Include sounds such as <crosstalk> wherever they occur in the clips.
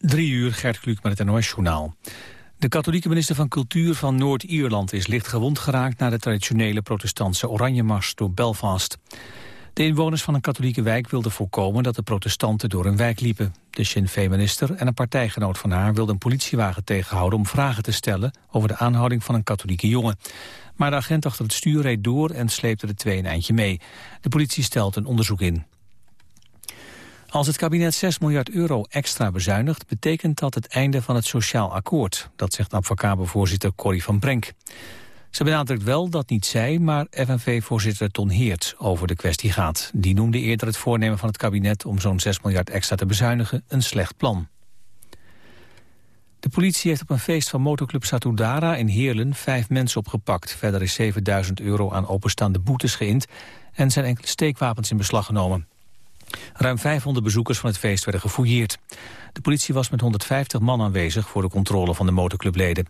Drie uur, Gert Kluk met het NOS-journaal. De katholieke minister van Cultuur van Noord-Ierland is licht gewond geraakt... na de traditionele protestantse Oranjemars door Belfast. De inwoners van een katholieke wijk wilden voorkomen dat de protestanten door hun wijk liepen. De Sinn Féin-minister en een partijgenoot van haar wilden een politiewagen tegenhouden... om vragen te stellen over de aanhouding van een katholieke jongen. Maar de agent achter het stuur reed door en sleepte de twee een eindje mee. De politie stelt een onderzoek in. Als het kabinet 6 miljard euro extra bezuinigt... betekent dat het einde van het sociaal akkoord. Dat zegt advocabo-voorzitter Corrie van Brenk. Ze benadrukt wel dat niet zij, maar FNV-voorzitter Ton Heert over de kwestie gaat. Die noemde eerder het voornemen van het kabinet om zo'n 6 miljard extra te bezuinigen een slecht plan. De politie heeft op een feest van motoclub Satudara in Heerlen vijf mensen opgepakt. Verder is 7000 euro aan openstaande boetes geïnd en zijn enkele steekwapens in beslag genomen. Ruim 500 bezoekers van het feest werden gefouilleerd. De politie was met 150 man aanwezig voor de controle van de motorclubleden.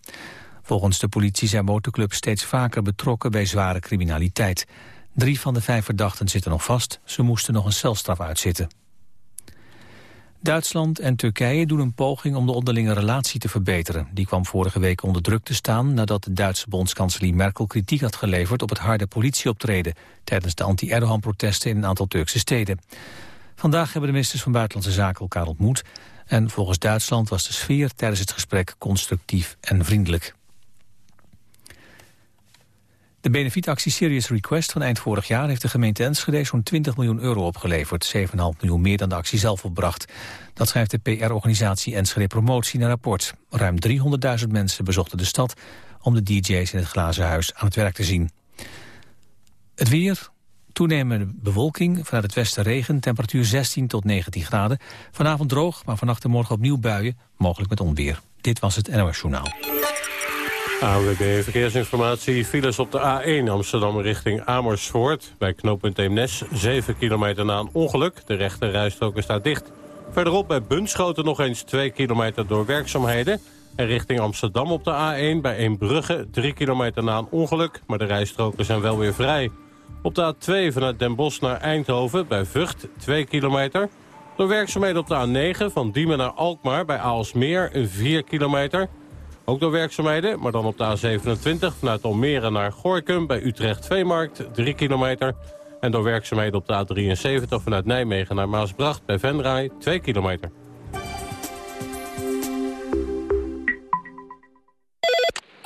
Volgens de politie zijn motorclubs steeds vaker betrokken bij zware criminaliteit. Drie van de vijf verdachten zitten nog vast. Ze moesten nog een celstraf uitzitten. Duitsland en Turkije doen een poging om de onderlinge relatie te verbeteren. Die kwam vorige week onder druk te staan nadat de Duitse bondskanselier Merkel kritiek had geleverd op het harde politieoptreden tijdens de anti-Erdogan-protesten in een aantal Turkse steden. Vandaag hebben de ministers van Buitenlandse Zaken elkaar ontmoet en volgens Duitsland was de sfeer tijdens het gesprek constructief en vriendelijk. De benefietactie Serious Request van eind vorig jaar heeft de gemeente Enschede zo'n 20 miljoen euro opgeleverd. 7,5 miljoen meer dan de actie zelf opbracht. Dat schrijft de PR-organisatie Enschede Promotie in een rapport. Ruim 300.000 mensen bezochten de stad om de DJ's in het glazen huis aan het werk te zien. Het weer, toenemende bewolking, vanuit het westen regen, temperatuur 16 tot 19 graden. Vanavond droog, maar vannacht en morgen opnieuw buien, mogelijk met onweer. Dit was het NOS Journaal. AWB Verkeersinformatie. Files op de A1 Amsterdam richting Amersfoort. Bij knooppunt Eemnes, 7 kilometer na een ongeluk. De rechte rijstrook staat dicht. Verderop bij Bunschoten nog eens 2 kilometer door werkzaamheden. En richting Amsterdam op de A1 bij Eembrugge, 3 kilometer na een ongeluk. Maar de rijstroken zijn wel weer vrij. Op de A2 vanuit Den Bosch naar Eindhoven bij Vught, 2 kilometer. Door werkzaamheden op de A9 van Diemen naar Alkmaar bij Aalsmeer, 4 kilometer... Ook door werkzaamheden, maar dan op de A27 vanuit Almere naar Gorkum bij Utrecht Veemarkt, 3 kilometer. En door werkzaamheden op de A73 vanuit Nijmegen naar Maasbracht bij Venray, 2 kilometer.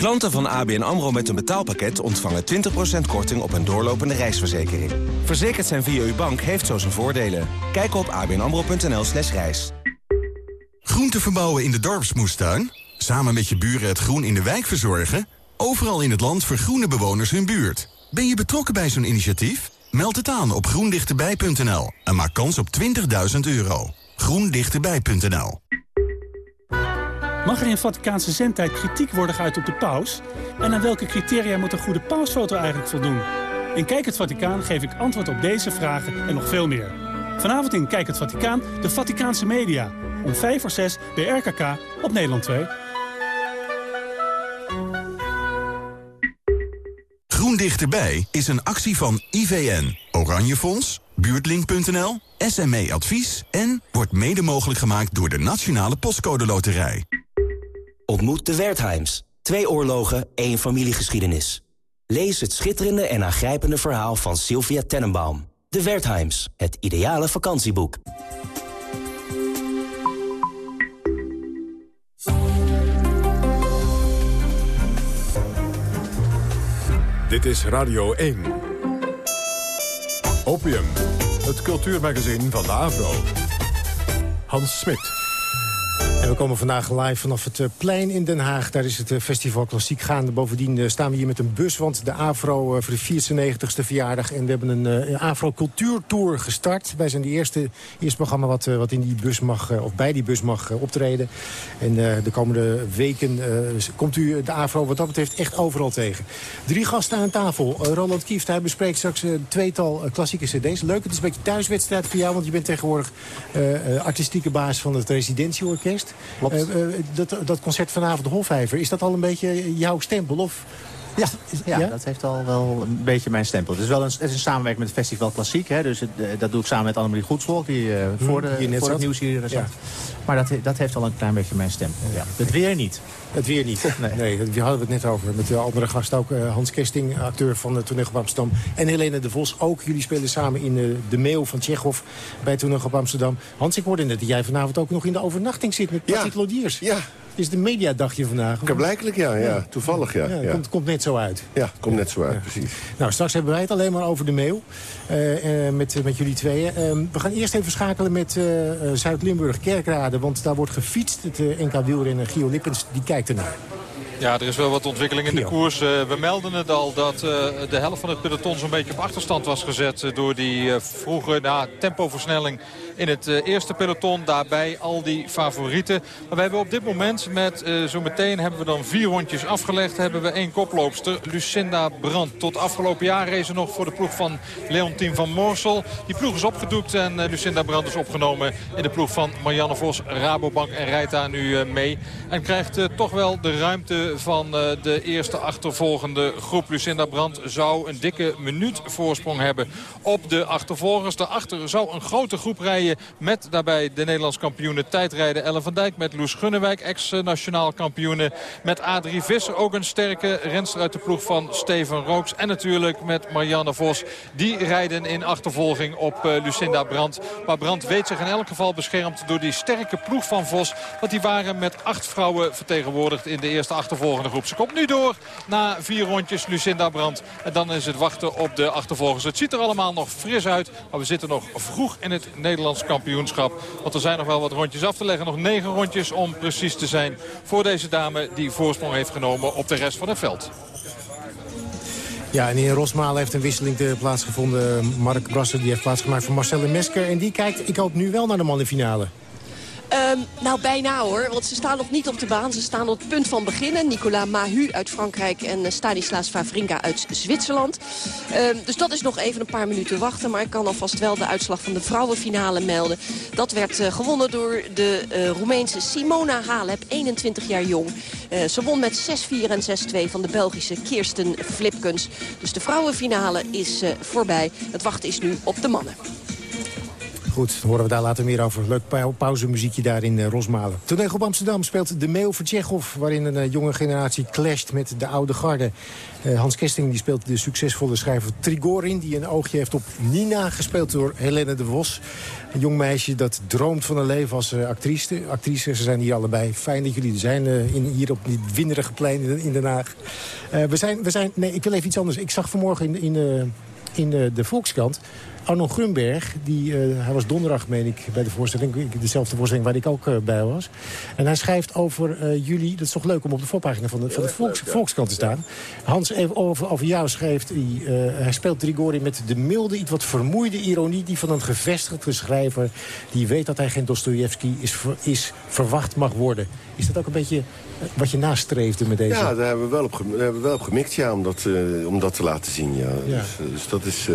Klanten van ABN AMRO met een betaalpakket ontvangen 20% korting op een doorlopende reisverzekering. Verzekerd zijn via uw bank heeft zo zijn voordelen. Kijk op abnamro.nl slash reis. Groente verbouwen in de dorpsmoestuin? Samen met je buren het groen in de wijk verzorgen? Overal in het land vergroenen bewoners hun buurt. Ben je betrokken bij zo'n initiatief? Meld het aan op groendichterbij.nl en maak kans op 20.000 euro. groendichterbij.nl Mag er in Vaticaanse zendtijd kritiek worden geuit op de paus? En aan welke criteria moet een goede pausfoto eigenlijk voldoen? In Kijk het Vaticaan geef ik antwoord op deze vragen en nog veel meer. Vanavond in Kijk het Vaticaan de Vaticaanse media. Om 5 voor 6 bij RKK op Nederland 2. Groen Dichterbij is een actie van IVN, Oranje Fonds, Buurtlink.nl, SME Advies... en wordt mede mogelijk gemaakt door de Nationale Postcode Loterij. Ontmoet de Wertheims. Twee oorlogen, één familiegeschiedenis. Lees het schitterende en aangrijpende verhaal van Sylvia Tenenbaum. De Wertheims, het ideale vakantieboek. Dit is Radio 1. Opium, het cultuurmagazin van de AVRO. Hans Smit. We komen vandaag live vanaf het eh, plein in Den Haag. Daar is het eh, festival Klassiek gaande. Bovendien eh, staan we hier met een bus, want de AVRO voor de 94ste verjaardag. En we hebben een AVRO cultuurtour gestart. Wij zijn de eerste, eerste programma wat, wat in die bus mag, of bij die bus mag optreden. En de komende weken komt u de AVRO wat dat betreft echt overal tegen. Drie gasten aan tafel. Roland Kieft, hij bespreekt straks een tweetal klassieke cd's. Leuk, het is een beetje thuiswedstrijd voor jou, want je bent tegenwoordig artistieke baas van het residentieorkest. Uh, dat, dat concert vanavond Hofhijver, is dat al een beetje jouw stempel? Of ja, ja, dat heeft al wel een beetje mijn stempel. Het is wel een, het is een samenwerking met het Festival Klassiek. Hè, dus het, dat doe ik samen met Annemarie Goedvolk, die uh, voor, de, voor het nieuws hier zat. Ja. Maar dat, dat heeft al een klein beetje mijn stempel. Ja. Het weer niet. Het weer niet. <laughs> Nee, nee daar hadden we het net over. Met de andere gast ook. Uh, Hans Kesting, acteur van de Toneel op Amsterdam. En Helene de Vos ook. Jullie spelen samen in uh, De Meeuw van Tsjechov bij Toneel op Amsterdam. Hans, ik hoorde net dat jij vanavond ook nog in de overnachting zit met Patrick ja. Lodiers. Ja, is de mediadagje vandaag. Blijkelijk ja, ja. Toevallig ja. ja, Komt, komt, net zo uit. Ja, komt net zo uit, precies. Nou, straks hebben wij het alleen maar over de mail. Uh, uh, met, met jullie tweeën. Uh, we gaan eerst even schakelen met Zuid-Limburg Kerkrade. Want daar wordt gefietst. Het NK wielrenner Gio Lippens, die kijkt ernaar. Ja, er is wel wat ontwikkeling in de koers. we melden het al dat de helft van het peloton zo'n beetje op achterstand was gezet... door die vroege nou, tempoversnelling in het eh, eerste peloton. Daarbij al die favorieten. Maar we hebben op dit moment met uh, zo meteen hebben we dan vier rondjes afgelegd. Hebben we één koploopster, Lucinda Brandt. Tot afgelopen jaar race nog voor de ploeg van Leontien van Moorsel. Die ploeg is opgedoekt en uh, Lucinda Brandt is opgenomen in de ploeg van Marianne Vos, Rabobank en rijdt daar nu mee. En krijgt toch wel de ruimte van de eerste achtervolgende groep. Lucinda Brandt zou een dikke minuut voorsprong hebben op de achtervolgers. Daarachter zou een grote groep rijden met daarbij de Nederlands kampioene tijdrijden Ellen van Dijk. Met Loes Gunnewijk, ex-nationaal kampioene. Met Adrie Visser, ook een sterke renster uit de ploeg van Steven Rooks. En natuurlijk met Marianne Vos. Die rijden in achtervolging op uh, Lucinda Brandt. Maar Brandt weet zich in elk geval beschermd door die sterke ploeg van Vos. Want die waren met acht vrouwen vertegenwoordigd in de eerste achtervolgende groep. Ze komt nu door na vier rondjes Lucinda Brandt. En dan is het wachten op de achtervolgers. Het ziet er allemaal nog fris uit. Maar we zitten nog vroeg in het Nederlands kampioenschap. Want er zijn nog wel wat rondjes af te leggen. Nog negen rondjes om precies te zijn voor deze dame die voorsprong heeft genomen op de rest van het veld. Ja, en in Rosmalen heeft een wisseling plaatsgevonden. Mark Brasser die heeft plaatsgemaakt voor Marcelle Mesker. En die kijkt, ik hoop nu wel naar de mannenfinale. Um, nou, bijna hoor. Want ze staan nog niet op de baan. Ze staan op het punt van beginnen. Nicolas Mahu uit Frankrijk en uh, Stanislas Favrinka uit Zwitserland. Um, dus dat is nog even een paar minuten wachten. Maar ik kan alvast wel de uitslag van de vrouwenfinale melden. Dat werd uh, gewonnen door de uh, Roemeense Simona Halep, 21 jaar jong. ze won met 6-4 en 6-2 van de Belgische Kirsten Flipkens. Dus de vrouwenfinale is voorbij. Het wachten is nu op de mannen. Goed, horen we daar later meer over. Leuk pauzemuziekje daar in uh, Rosmalen. Toneel op Amsterdam speelt de Meeuw voor Tsjechov... waarin een uh, jonge generatie clasht met de oude garde. Uh, Hans Kesting die speelt de succesvolle schrijver Trigorin... die een oogje heeft op Nina, gespeeld door Helene de Vos. Een jong meisje dat droomt van een leven als actrice. actrice. Ze zijn hier allebei. Fijn dat jullie er zijn, in, hier op die winderige plein in, in Den Haag. we zijn, we zijn, nee, ik wil even iets anders. Ik zag vanmorgen in, in, in de, de Volkskrant Arno Grunberg, die, uh, hij was donderdag, meen ik, bij de voorstelling. Dezelfde voorstelling waar ik ook uh, bij was. En hij schrijft over uh, jullie... Dat is toch leuk om op de voorpagina van de, van de Volks, Volkskrant te staan. Hans, even over, over jou schrijft hij... hij speelt Grigori met de milde, iets wat vermoeide ironie... die van een gevestigde schrijver... die weet dat hij geen Dostoevsky is, is, verwacht mag worden. Is dat ook een beetje wat je nastreefde met deze? Ja, daar hebben we wel op, hebben we wel op gemikt, ja, om dat, om dat te laten zien. Ja. ja. Dus, dus dat is...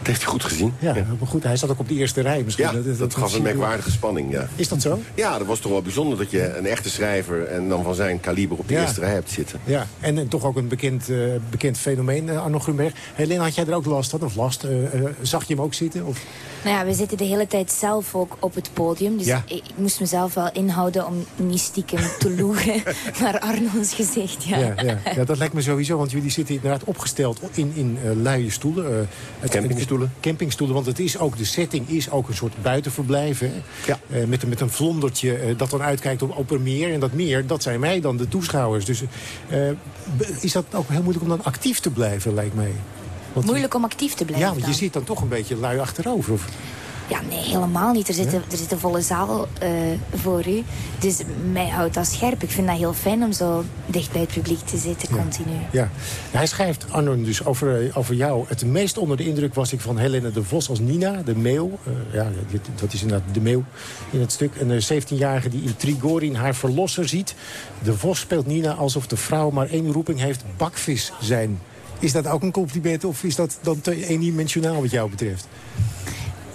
Dat heeft hij goed gezien. Ja, maar goed. Hij zat ook op de eerste rij misschien. Ja, dat, dat, gaf een merkwaardige spanning, ja. Is dat zo? Ja, dat was toch wel bijzonder dat je een echte schrijver... en dan van zijn kaliber op de eerste rij hebt zitten. Ja, en, en toch ook een bekend, uh, bekend fenomeen, uh, Arno Grunberg. Helena, had jij er ook last van? Of last? Uh, zag je hem ook zitten? Of? Nou ja, we zitten de hele tijd zelf ook op het podium. Dus ja. ik, moest mezelf wel inhouden om niet stiekem te loegen <laughs> naar Arno's gezicht. Ja. Ja, ja. ja, dat lijkt me sowieso, want jullie zitten inderdaad opgesteld in, in uh, luie stoelen. Uh, campingstoelen. Campingstoelen, want het is ook, de setting is ook een soort buitenverblijf. Hè? Ja. Uh, met, met een vlondertje dat dan uitkijkt op, op een meer. En dat meer, dat zijn wij dan, de toeschouwers. Dus is dat ook heel moeilijk om dan actief te blijven, lijkt mij? Moeilijk om actief te blijven Ja, want je zit dan toch een beetje lui achterover. Of... Ja, nee, helemaal niet. Er zit, een, er zit een volle zaal uh, voor u. Dus mij houdt dat scherp. Ik vind dat heel fijn om zo dicht bij het publiek te zitten, continu. Ja. Hij schrijft, Arnon, dus over, eh, over jou. Het meest onder de indruk was ik van Helene de Vos als Nina, de meeuw. Uh, ja, dat is inderdaad de meeuw in het stuk. Een 17-jarige die in Trigorin haar verlosser ziet. De Vos speelt Nina alsof de vrouw maar één roeping heeft, bakvis zijn. Is dat ook een compliment of is dat dan te eendimensionaal wat jou betreft?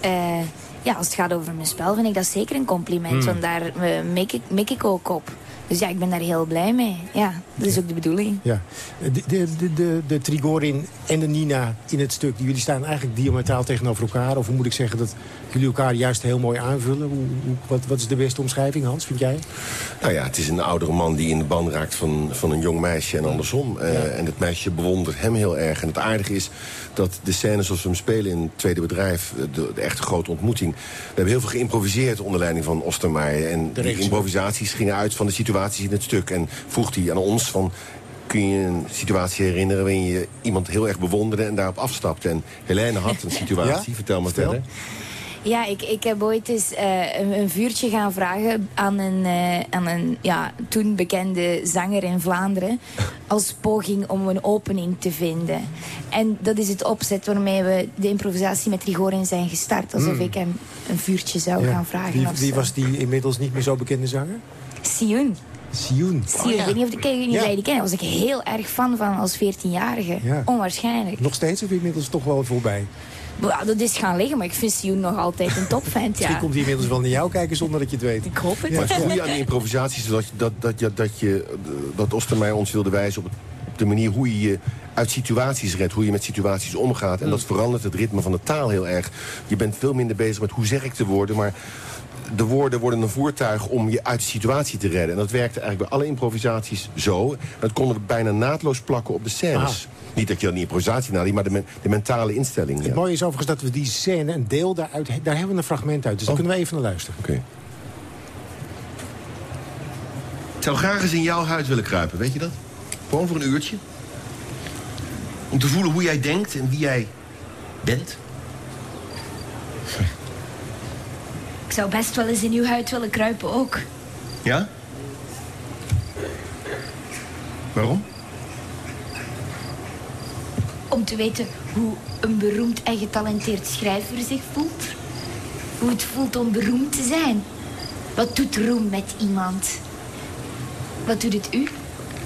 Uh, ja, als het gaat over mijn spel vind ik dat zeker een compliment. Hmm. Want daar uh, mik, ik, mik ik ook op. Dus ja, ik ben daar heel blij mee. Ja, dat is ook de bedoeling. Ja. De, de, de, de, Trigorin en de Nina in het stuk, jullie staan eigenlijk diametraal tegenover elkaar. Of hoe moet ik zeggen dat jullie elkaar juist heel mooi aanvullen? Hoe, wat, wat is de beste omschrijving, Hans, vind jij? Nou ja, het is een oudere man die in de ban raakt van, van een jong meisje en andersom. Uh, en het meisje bewondert hem heel erg. En het aardige is dat de scènes zoals we hem spelen in het tweede bedrijf... de, de echte grote ontmoeting... we hebben heel veel geïmproviseerd onder leiding van Ostermeijer. En die improvisaties gingen uit van de situaties in het stuk. En vroeg hij aan ons van kun je een situatie herinneren waarin je iemand heel erg bewonderde en daarop afstapte. En Helene had een <laughs> situatie, vertel maar verder. Ja, ik, ik heb ooit eens uh, een, een, vuurtje gaan vragen aan een, uh, aan een ja, toen bekende zanger in Vlaanderen. <laughs> Als poging om een opening te vinden. En dat is het opzet waarmee we de improvisatie met Rigorin zijn gestart. Alsof mm. ik hem een vuurtje zou gaan vragen. Wie, wie was die inmiddels niet meer zo bekende zanger? Sioen. Sioen. Sioen, ik weet niet of ik niet ja. die ken. Daar was ik heel erg fan van als 14-jarige. Onwaarschijnlijk. Nog steeds of inmiddels toch wel voorbij? Dat is gaan liggen, maar ik vind Sioen nog altijd een topfan. <laughs> Ja. Misschien komt hij inmiddels wel naar jou kijken zonder dat je het weet. Ik hoop het. Maar het goede aan de improvisaties is dat, dat, dat, dat, dat, je, dat Ostermeijer ons wilde wijzen op, op de manier hoe je je uit situaties redt, hoe je met situaties omgaat. En dat verandert het ritme van de taal heel erg. Je bent veel minder bezig met hoe zeg ik de woorden, maar de woorden worden een voertuig om je uit de situatie te redden. En dat werkte eigenlijk bij alle improvisaties zo. Dat konden we bijna naadloos plakken op de scènes. Niet dat je dan die improvisatie naliet, maar de, de mentale instelling. Het mooie is overigens dat we die scène, een deel daaruit... daar hebben we een fragment uit, dus daar oh. kunnen we even naar luisteren. Oké. Ik zou graag eens in jouw huid willen kruipen, weet je dat? Gewoon voor een uurtje. Om te voelen hoe jij denkt en wie jij bent. Ik zou best wel eens in uw huid willen kruipen ook. Ja? Waarom? Om te weten hoe een beroemd en getalenteerd schrijver zich voelt. Hoe het voelt om beroemd te zijn. Wat doet roem met iemand? Wat doet het u?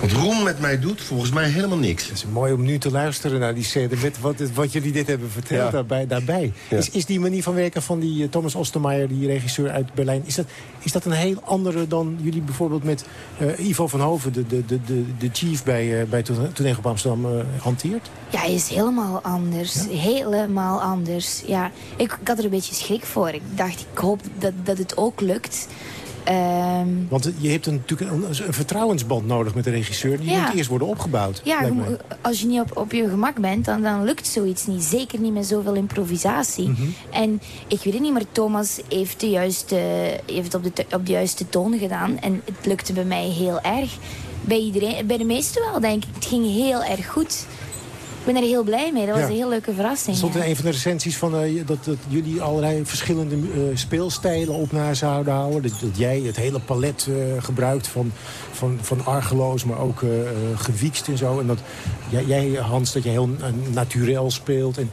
Wat Roem met mij doet, volgens mij helemaal niks. Het is mooi om nu te luisteren naar die scène... met wat, wat jullie dit hebben verteld daarbij. daarbij. Is, is die manier van werken van die uh, Thomas Ostermeijer... die regisseur uit Berlijn... is dat, is dat een heel andere dan jullie bijvoorbeeld met uh, Ivo van Hoven... de, de, de, de chief bij, uh, bij Toneel op Amsterdam hanteert? Ja, hij is helemaal anders. Helemaal anders. Ja, ik, ik had er een beetje schrik voor. Ik dacht, ik hoop dat, dat het ook lukt... Ehm, Want je hebt een, natuurlijk een, een, vertrouwensband nodig met de regisseur. Die moet eerst worden opgebouwd. Ja, als je niet op, op je gemak bent, dan, dan lukt zoiets niet. Zeker niet met zoveel improvisatie. Mhm. En ik weet het niet, maar Thomas heeft, de juiste, heeft op, de, op de juiste toon gedaan. En het lukte bij mij heel erg. Bij, iedereen, bij de meesten wel, denk ik. Het ging heel erg goed. Ik ben er heel blij mee. Dat was een heel leuke verrassing. Er stond in een van de recensies van, uh, dat, dat, jullie allerlei verschillende uh, speelstijlen op na zouden houden. Dat, dat jij het hele palet uh, gebruikt van, van, van argeloos, maar ook gewiekst en zo. En dat jij, jij, Hans, dat je heel naturel speelt. En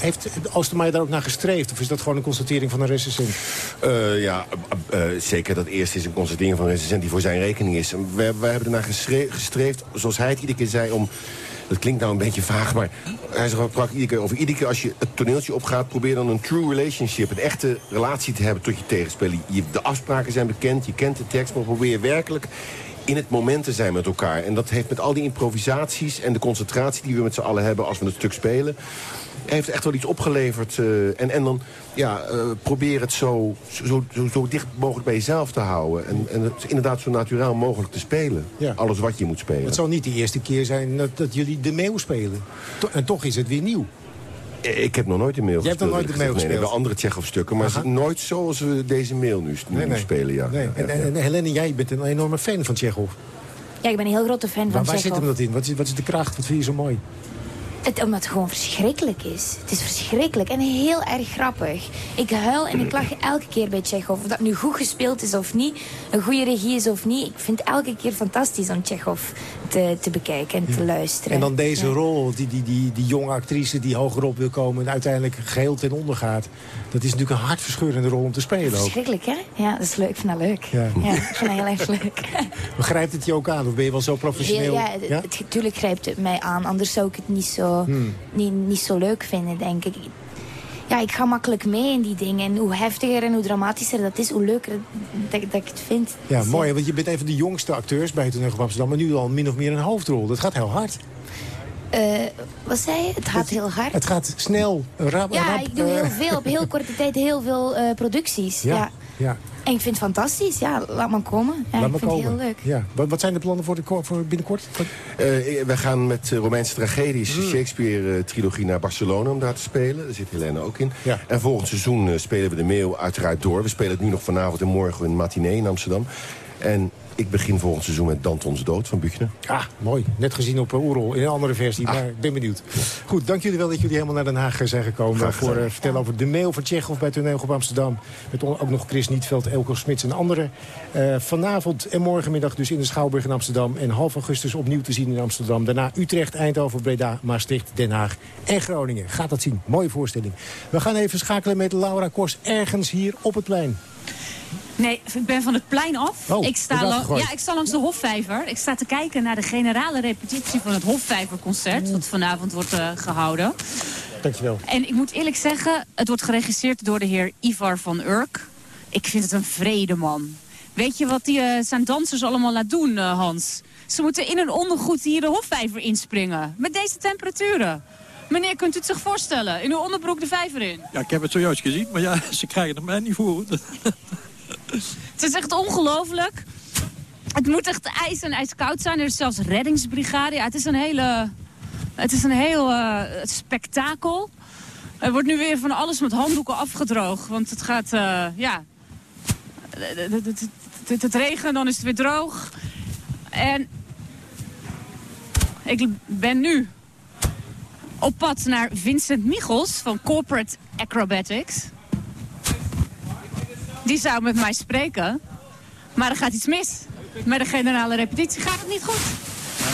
heeft Oostermaier daar ook naar gestreefd? Of is dat gewoon een constatering van een recensent? Uh, ja, uh, zeker. Dat eerste is een constatering van een recensent die voor zijn rekening is. We, we hebben ernaar gestreefd, zoals hij het iedere keer zei... om dat klinkt nou een beetje vaag, maar hij zegt iedere keer over. Iedere keer als je het toneeltje opgaat, probeer dan een true relationship. Een echte relatie te hebben tot je tegenspeler. De afspraken zijn bekend, je kent de tekst, maar probeer werkelijk in het moment te zijn met elkaar. En dat heeft met al die improvisaties en de concentratie die we met z'n allen hebben als we het stuk spelen heeft echt wel iets opgeleverd. Uh, en, en dan ja, uh, probeer het zo, zo, zo, zo, dicht mogelijk bij jezelf te houden. En, en het inderdaad zo natuurlijk mogelijk te spelen. Ja. Alles wat je moet spelen. Het zal niet de eerste keer zijn dat, dat jullie de meeuw spelen. en toch is het weer nieuw. Eh, ik heb nog nooit de mail Je hebt nog nooit de mail gespeeld? Nee, wel andere Tsjechov-stukken, maar nooit zoals we deze mail nu, nu spelen, ja. Nee. En, en, Helene, jij bent een enorme fan van Tsjechov. Ja, ik ben een heel grote fan van Waar zit hem dat in? Wat is, wat is de kracht? Wat vind je zo mooi? Het, omdat het gewoon verschrikkelijk is. Het is verschrikkelijk en heel erg grappig. Ik huil en ik lach elke keer bij Tsjechov. Of dat nu goed gespeeld is of niet, een goede regie is of niet. Ik vind het elke keer fantastisch om Tsjechov te, te bekijken en te luisteren. En dan deze rol, die, die, die, die jonge actrice die hogerop wil komen... en uiteindelijk geheel ten onder gaat. Dat is natuurlijk een hartverscheurende rol om te spelen ook. Verschrikkelijk, hè? Ja, dat is leuk. Ik vind dat leuk. Ja, ik vind dat heel erg leuk. <laughs> Begrijpt het je ook aan? Of ben je wel zo professioneel? Heel, ja, natuurlijk grijpt het mij aan. Anders zou ik het niet zo, hmm. niet, niet zo leuk vinden, denk ik ja, ik ga makkelijk mee in die dingen. En hoe heftiger en hoe dramatischer dat is, hoe leuker dat, dat ik het vind. Ja, mooi. Want je bent een van de jongste acteurs bij het Toneel Amsterdam. Maar nu al min of meer een hoofdrol. Dat gaat heel hard. Uh, wat zei je? Het gaat heel hard. Het gaat snel, rap, Ja, ik doe heel veel. Op heel <laughs> korte tijd heel veel uh, producties. ja. ja. En ik vind het fantastisch. Ja, laat maar komen. Ja, laat ik vind komen. het heel leuk. Ja. Wat, wat zijn de plannen voor, de, voor binnenkort? Uh, we gaan met Romeinse tragedies, mm. Shakespeare-trilogie naar Barcelona om daar te spelen. Daar zit Helene ook in. Ja. En volgend seizoen spelen we de mail uiteraard door. We spelen het nu nog vanavond en morgen in matinee in Amsterdam. En ik begin volgend seizoen met Dantons Dood van Buchner. Ah, mooi. Net gezien op uh, Oerol in een andere versie, ah. maar ik ben benieuwd. Goed, dank jullie wel dat jullie helemaal naar Den Haag zijn gekomen... voor uh, vertellen over de mail van Tsjechov bij Toneelgroep Amsterdam. Met ook nog Chris Nietveld, Elko Smits en anderen. Uh, vanavond en morgenmiddag dus in de Schouwburg in Amsterdam. En half augustus opnieuw te zien in Amsterdam. Daarna Utrecht, Eindhoven, Breda, Maastricht, Den Haag en Groningen. Gaat dat zien. Mooie voorstelling. We gaan even schakelen met Laura Kors ergens hier op het plein. Nee, ik ben van het plein af. Oh, ik, sta ja, ik sta langs de Hofvijver. Ik sta te kijken naar de generale repetitie van het Hofvijverconcert... dat vanavond wordt uh, gehouden. Dankjewel. En ik moet eerlijk zeggen, het wordt geregisseerd door de heer Ivar van Urk. Ik vind het een vrede man. Weet je wat die, uh, zijn dansers allemaal laat doen, uh, Hans? Ze moeten in een ondergoed hier de Hofvijver inspringen. Met deze temperaturen. Meneer, kunt u het zich voorstellen? In uw onderbroek de vijver in? Ja, ik heb het zojuist gezien, maar ja, <laughs> ze krijgen er mij niet voor. Het is echt ongelooflijk. Het moet echt ijs en ijskoud zijn. Er is zelfs reddingsbrigade. Het is een hele... Het is een heel uh, spektakel. Er wordt nu weer van alles met handdoeken afgedroogd. Want het gaat, uh, ja... Het, het regent, dan is het weer droog. En ik ben nu op pad naar Vincent Michels van Corporate Acrobatics. Die zou met mij spreken. Maar er gaat iets mis. Met de generale repetitie gaat het niet goed.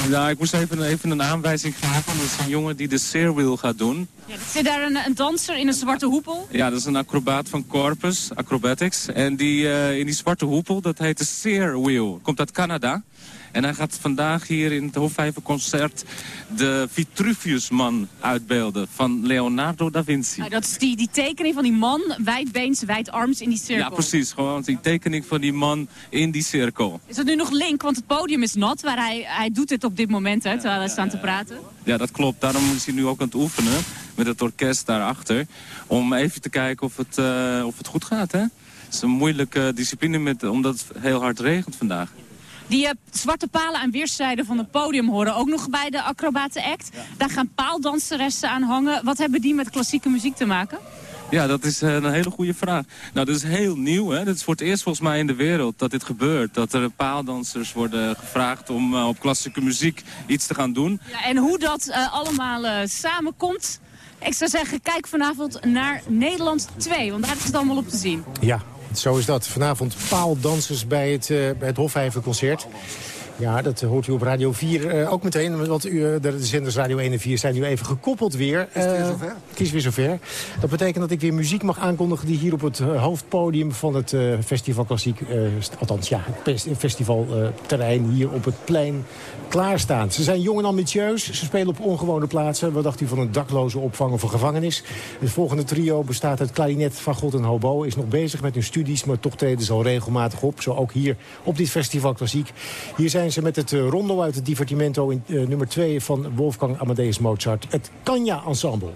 Ja, ik moest even, even een aanwijzing geven. Dat is een jongen die de Searwheel gaat doen. Ja, zit daar een, een, danser in een zwarte hoepel? Ja, dat is een acrobaat van Corpus Acrobatics. En die, uh, in die zwarte hoepel, dat heet de Searwheel. Komt uit Canada. En hij gaat vandaag hier in het Hofvijverconcert de Vitruviusman uitbeelden van Leonardo da Vinci. Nou, dat is die, die tekening van die man, wijdbeens, wijdarms in die cirkel. Ja, precies. Gewoon die tekening van die man in die cirkel. Is dat nu nog link? Want het podium is nat, waar hij, hij doet dit op dit moment, hè, terwijl wij staan te praten. Ja, dat klopt. Daarom is hij nu ook aan het oefenen met het orkest daarachter. Om even te kijken of het, uh, of het goed gaat, hè? Het is een moeilijke discipline met, omdat het heel hard regent vandaag. Die uh, zwarte palen aan weerszijden van het podium horen ook nog bij de acrobaten act. Daar gaan paaldanseressen aan hangen. Wat hebben die met klassieke muziek te maken? Ja, dat is eh, een hele goede vraag. Nou, dat is heel nieuw. Hè? Dat is voor het eerst volgens mij in de wereld dat dit gebeurt. Dat er paaldansers worden gevraagd om uh, op klassieke muziek iets te gaan doen. Ja, en hoe dat uh, allemaal samenkomt... Ik zou zeggen, kijk vanavond naar Nederland 2, want daar is het allemaal op te zien. Ja, zo is dat. Vanavond paaldansers bij het, uh, bij het Hofvijverconcert. Ja, dat hoort u op Radio 4 uh, eh, ook meteen. Want u, eh, de zenders Radio 1 en 4 zijn nu even gekoppeld weer. Is het weer zover? Het is weer zover. Dat betekent dat ik weer muziek mag aankondigen... die hier op het hoofdpodium van het Festival Klassiek... althans, ja, het festivalterrein hier op het plein klaarstaan. Ze zijn jong en ambitieus. Ze spelen op ongewone plaatsen. Wat dacht u van een dakloze opvang of een gevangenis? Het volgende trio bestaat uit klarinet, van God en hobo. Is nog bezig met hun studies, maar toch treden ze al regelmatig op. Zo ook hier op dit festival Klassiek. Hier zijn ze met het eh, rondo uit het Divertimento in uh, nummer 2 van Wolfgang Amadeus Mozart. Het Kanya Ensemble.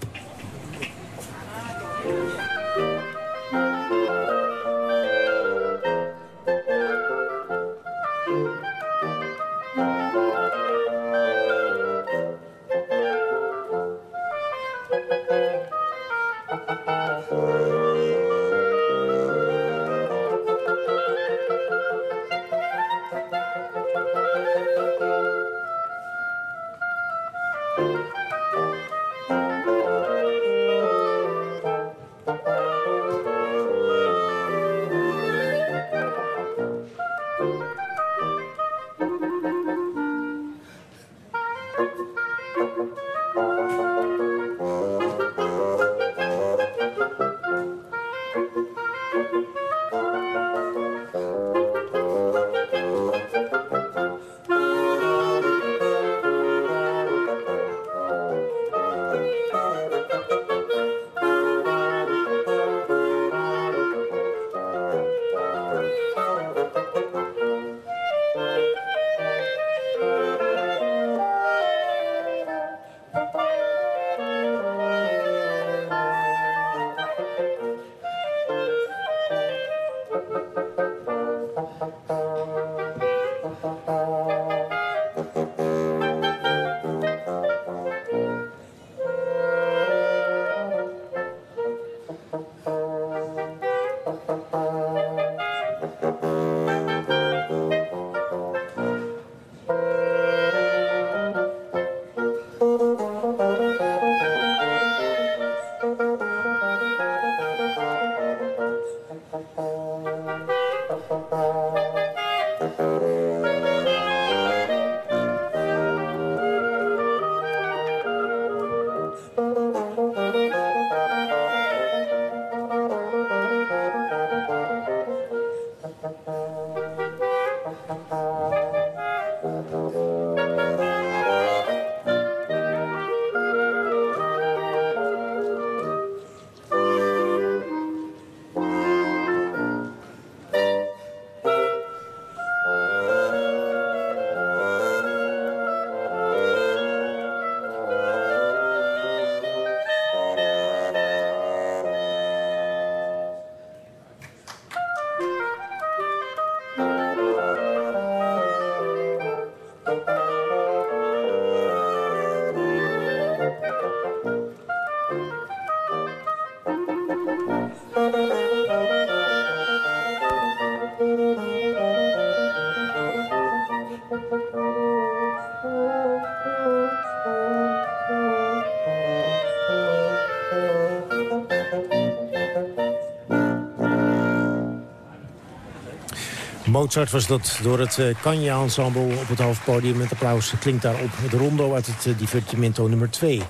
Mozart was dat door het uh, Kanya Ensemble op het hoofdpodium. Met applaus klinkt daarop het rondo uit het uh, divertimento nummer 2.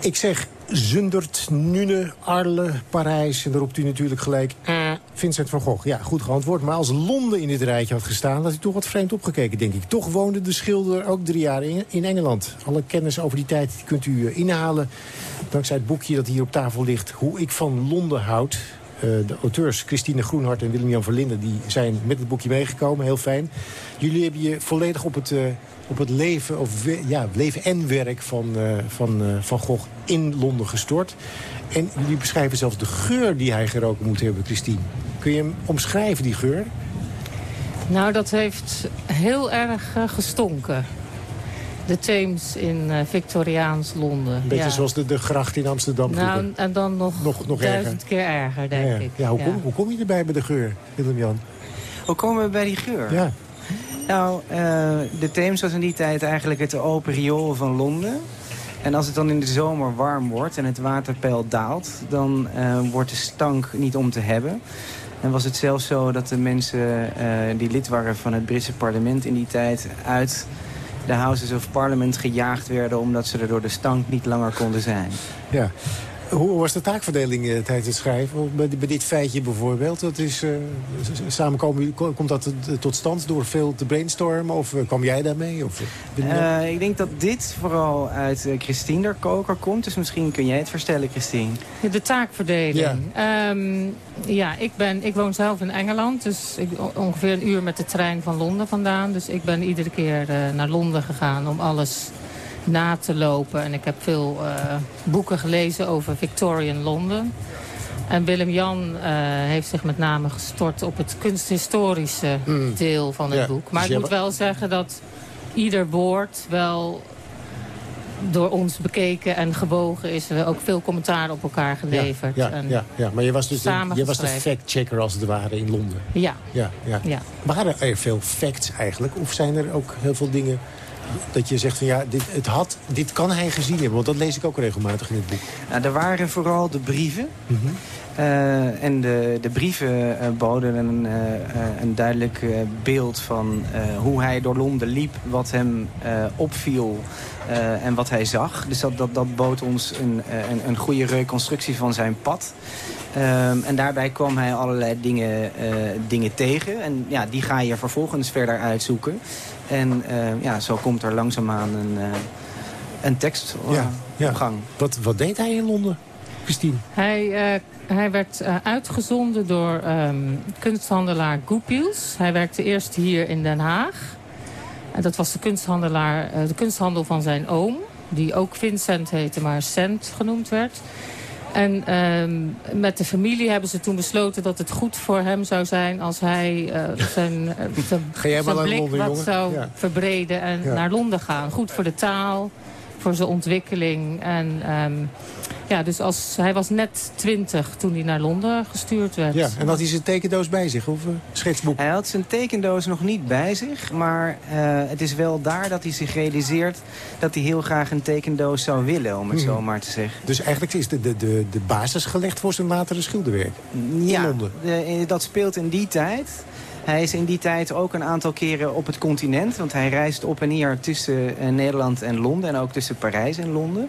Ik zeg Zundert, Nune, Arle, Parijs. En daar roept u natuurlijk gelijk ah, Vincent van Gogh. Ja, goed geantwoord. Maar als Londen in dit rijtje had gestaan... had hij toch wat vreemd opgekeken, denk ik. Toch woonde de schilder ook drie jaar in, Engeland. Alle kennis over die tijd kunt u uh, inhalen. Dankzij het boekje dat hier op tafel ligt. Hoe ik van Londen houd. Eh, de auteurs Christine Groenhart en Willem-Jan Verlinde... die zijn met het boekje meegekomen, heel fijn. Jullie hebben je volledig op het, uh, op het leven, of, ja, leven en werk van, uh, van Van Gogh in Londen gestort. En jullie beschrijven zelfs de geur die hij geroken moet hebben, Christine. Kun je hem omschrijven, die geur? Nou, dat heeft heel erg gestonken de Theems in uh, Victoriaans Londen. Een beetje zoals de, de gracht in Amsterdam. Nou, en dan nog, nog, nog duizend keer erger, denk ja, ik. Ja, hoe, Kom, hoe kom je erbij bij de geur, Willem-Jan? Hoe komen we bij die geur? Ja. Nou, uh, de Theems was in die tijd eigenlijk het open riool van Londen. En als het dan in de zomer warm wordt en het waterpeil daalt... dan uh, wordt de stank niet om te hebben. En was het zelfs zo dat de mensen die lid waren van het Britse parlement in die tijd... uit de Houses of Parliament gejaagd werden... omdat ze er door de stank niet langer konden zijn. Ja. Hoe was de taakverdeling uh, tijdens het schrijven? Bij, bij, dit feitje bijvoorbeeld. Dat is, uh, samenkomen, komt dat tot stand door veel te brainstormen? Of uh, kwam jij daarmee? Of, ik denk dat dit vooral uit Christine der Koker komt. Dus misschien kun jij het vertellen, Christine. De taakverdeling. Ja, um, ja ik, ben, ik woon zelf in Engeland. Dus ik, ongeveer een uur met de trein van Londen vandaan. Dus ik ben iedere keer naar Londen gegaan om alles na te lopen. En ik heb veel uh, boeken gelezen over Victorian Londen. En Willem-Jan uh, heeft zich met name gestort op het kunsthistorische mm. deel van het ja, boek. Maar dus ik moet wel zeggen dat ieder woord wel door ons bekeken en gewogen is. Er ook veel commentaar op elkaar geleverd. Ja, ja, ja, ja. maar je was dus de, je was de fact-checker als het ware in Londen. Ja. Ja, ja. ja. Waren er veel facts eigenlijk? Of zijn er ook heel veel dingen dat je zegt van ja, dit, het had, dit kan hij gezien hebben. Want dat lees ik ook regelmatig in het boek. Nou, er waren vooral de brieven. Mm -hmm. uh, en de, de brieven boden een, uh, een duidelijk beeld van hoe hij door Londen liep. Wat hem opviel en wat hij zag. Dus dat, dat, dat bood ons een, een, een goede reconstructie van zijn pad. Um, en daarbij kwam hij allerlei dingen, dingen tegen. En ja, die ga je vervolgens verder uitzoeken. En uh, ja, zo komt er langzaamaan een, uh, een tekst uh, ja, ja. op gang. Wat, wat deed hij in Londen, Christine? Hij, hij werd uitgezonden door um, kunsthandelaar Goepiels. Hij werkte eerst hier in Den Haag. En dat was de, kunsthandelaar, de kunsthandel van zijn oom. Die ook Vincent heette, maar Cent genoemd werd. En ehm, met de familie hebben ze toen besloten dat het goed voor hem zou zijn... als hij uh, zijn, uh, <laughs> zijn, zijn blik Londen, wat zou verbreden en naar Londen gaan. Goed voor de taal, voor zijn ontwikkeling. En um, ja, dus als, hij was net twintig toen hij naar Londen gestuurd werd. Ja, en had hij zijn tekendoos bij zich of een schetsboek? Hij had zijn tekendoos nog niet bij zich. Maar uh, het is wel daar dat hij zich realiseert dat hij heel graag een tekendoos zou willen, om het hmm. zo maar te zeggen. Dus eigenlijk is de, de, de, de basis gelegd voor zijn latere schilderwerk ja, in Londen? Ja, dat speelt in die tijd. Hij is in die tijd ook een aantal keren op het continent. Want hij reist op en neer tussen uh, Nederland en Londen. En ook tussen Parijs en Londen.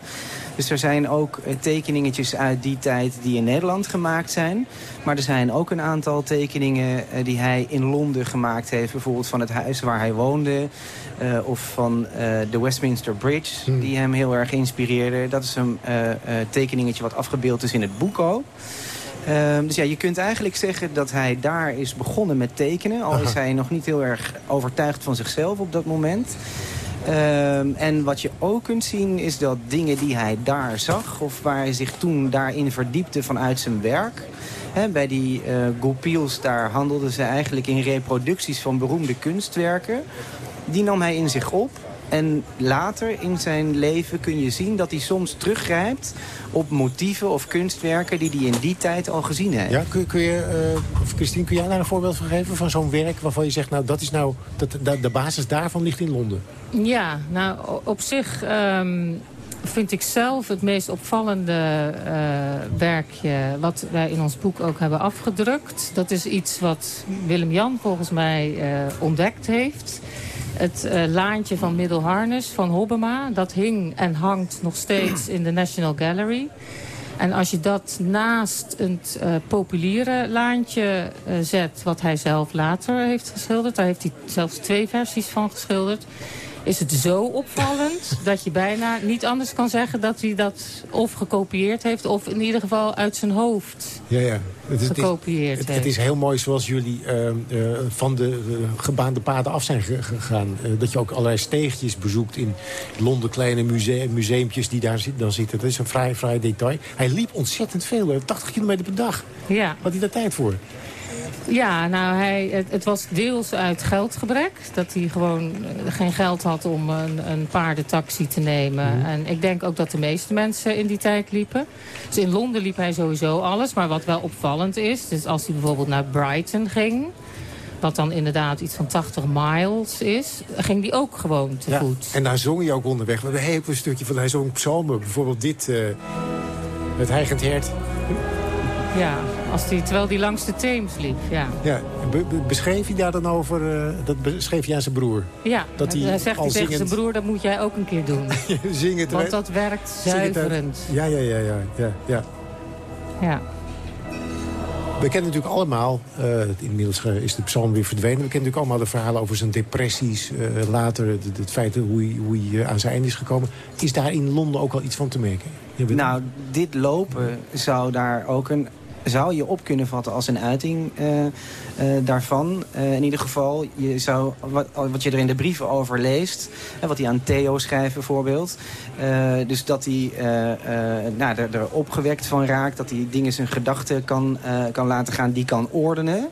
Dus er zijn ook uh, tekeningetjes uit die tijd die in Nederland gemaakt zijn. Maar er zijn ook een aantal tekeningen uh, die hij in Londen gemaakt heeft. Bijvoorbeeld van het huis waar hij woonde. of van de Westminster Bridge, hmm. die hem heel erg inspireerde. Dat is een tekeningetje wat afgebeeld is in het boek ook. Um, dus ja, je kunt eigenlijk zeggen dat hij daar is begonnen met tekenen. Al is hij nog niet heel erg overtuigd van zichzelf op dat moment. Um, en wat je ook kunt zien is dat dingen die hij daar zag... of waar hij zich toen daarin verdiepte vanuit zijn werk... He, bij die uh, Goupils, daar handelden ze eigenlijk in reproducties van beroemde kunstwerken. Die nam hij in zich op. En later in zijn leven kun je zien dat hij soms teruggrijpt op motieven of kunstwerken die hij in die tijd al gezien heeft. Ja, kun, kun je, uh, of Christine, kun jij daar een voorbeeld van geven van zo'n werk waarvan je zegt, nou dat is nou, dat, de basis daarvan ligt in Londen? Ja, nou op zich um, vind ik zelf het meest opvallende uh, werkje wat wij in ons boek ook hebben afgedrukt. Dat is iets wat Willem-Jan volgens mij uh, ontdekt heeft. Het uh, laantje van Middelharnis van Hobbema, dat hing en hangt nog steeds in de National Gallery. En als je dat naast het uh, populiere laantje uh, zet, wat hij zelf later heeft geschilderd... daar heeft hij zelfs twee versies van geschilderd is het zo opvallend <laughs> dat je bijna niet anders kan zeggen dat hij dat of gekopieerd heeft of in ieder geval uit zijn hoofd ja, ja. Het is, gekopieerd het, heeft. Het is heel mooi zoals jullie uh, uh, van de uh, gebaande paden af zijn gegaan. dat je ook allerlei steegjes bezoekt in Londen, kleine museum, museumpjes die daar dan zitten. Dat is een vrij, vrij detail. Hij liep ontzettend veel, 80 kilometer per dag. Ja. Had hij daar tijd voor? Ja, nou, hij, het, het, was deels uit geldgebrek. Dat hij gewoon eh, geen geld had om een, een paardentaxi te nemen. Mhm. En ik denk ook dat de meeste mensen in die tijd liepen. Dus in Londen liep hij sowieso alles. Maar wat wel opvallend is, dus als hij bijvoorbeeld naar Brighton ging... wat dan inderdaad iets van 80 miles is, ging die ook gewoon te ja, voet. En daar zong hij ook onderweg. We hebben een stukje van hij zong psalmen. Bijvoorbeeld dit, uh, het heigend hert. Ja, als die, terwijl die langs de Theems liep, ja. ja beschreef hij daar dan over, uh, dat beschreef hij aan zijn broer? Ja, dat hij, hij zegt hij tegen zijn broer, dat moet jij ook een keer doen. <laughs> zingen Want dat werkt zuiverend. Ja, ja, ja, ja, ja, ja. Ja. We kennen natuurlijk allemaal, uh, inmiddels is de psalm weer verdwenen... we kennen natuurlijk allemaal de verhalen over zijn depressies... Uh, later het, het, feit hoe hij, hoe hij aan zijn einde is gekomen. Is daar in Londen ook al iets van te merken? Nou, dit lopen zou daar ook een zou je op kunnen vatten als een uiting uh, uh, daarvan. Uh, in ieder geval, je zou, wat, wat je er in de brieven over leest... wat hij aan Theo schrijft bijvoorbeeld... dus dat hij nou, er, er opgewekt van raakt... dat hij dingen zijn gedachten kan, kan laten gaan, die kan ordenen...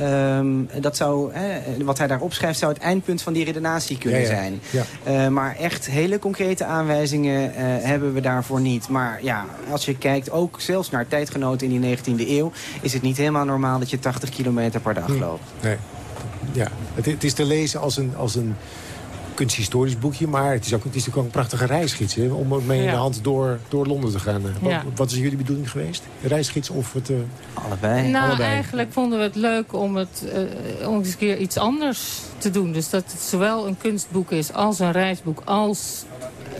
Um, dat zou, wat hij daar opschrijft zou het eindpunt van die redenatie kunnen ja, ja. zijn. Ja. Uh, maar echt hele concrete aanwijzingen uh, hebben we daarvoor niet. Maar ja, als je kijkt ook zelfs naar tijdgenoten in die 19e eeuw... is het niet helemaal normaal dat je 80 kilometer per dag loopt. Nee. Ja, het, het is te lezen als een, als een kunsthistorisch boekje. Maar het is ook, het is ook een prachtige reisgids. Hè, om mee in de hand door, door Londen te gaan. Wat, wat, is jullie bedoeling geweest? De reisgids of het... Uh... Allebei. Nou, Allebei. eigenlijk vonden we het leuk om, het, uh, om eens een keer iets anders te doen. Dus dat het zowel een kunstboek is als een reisboek... als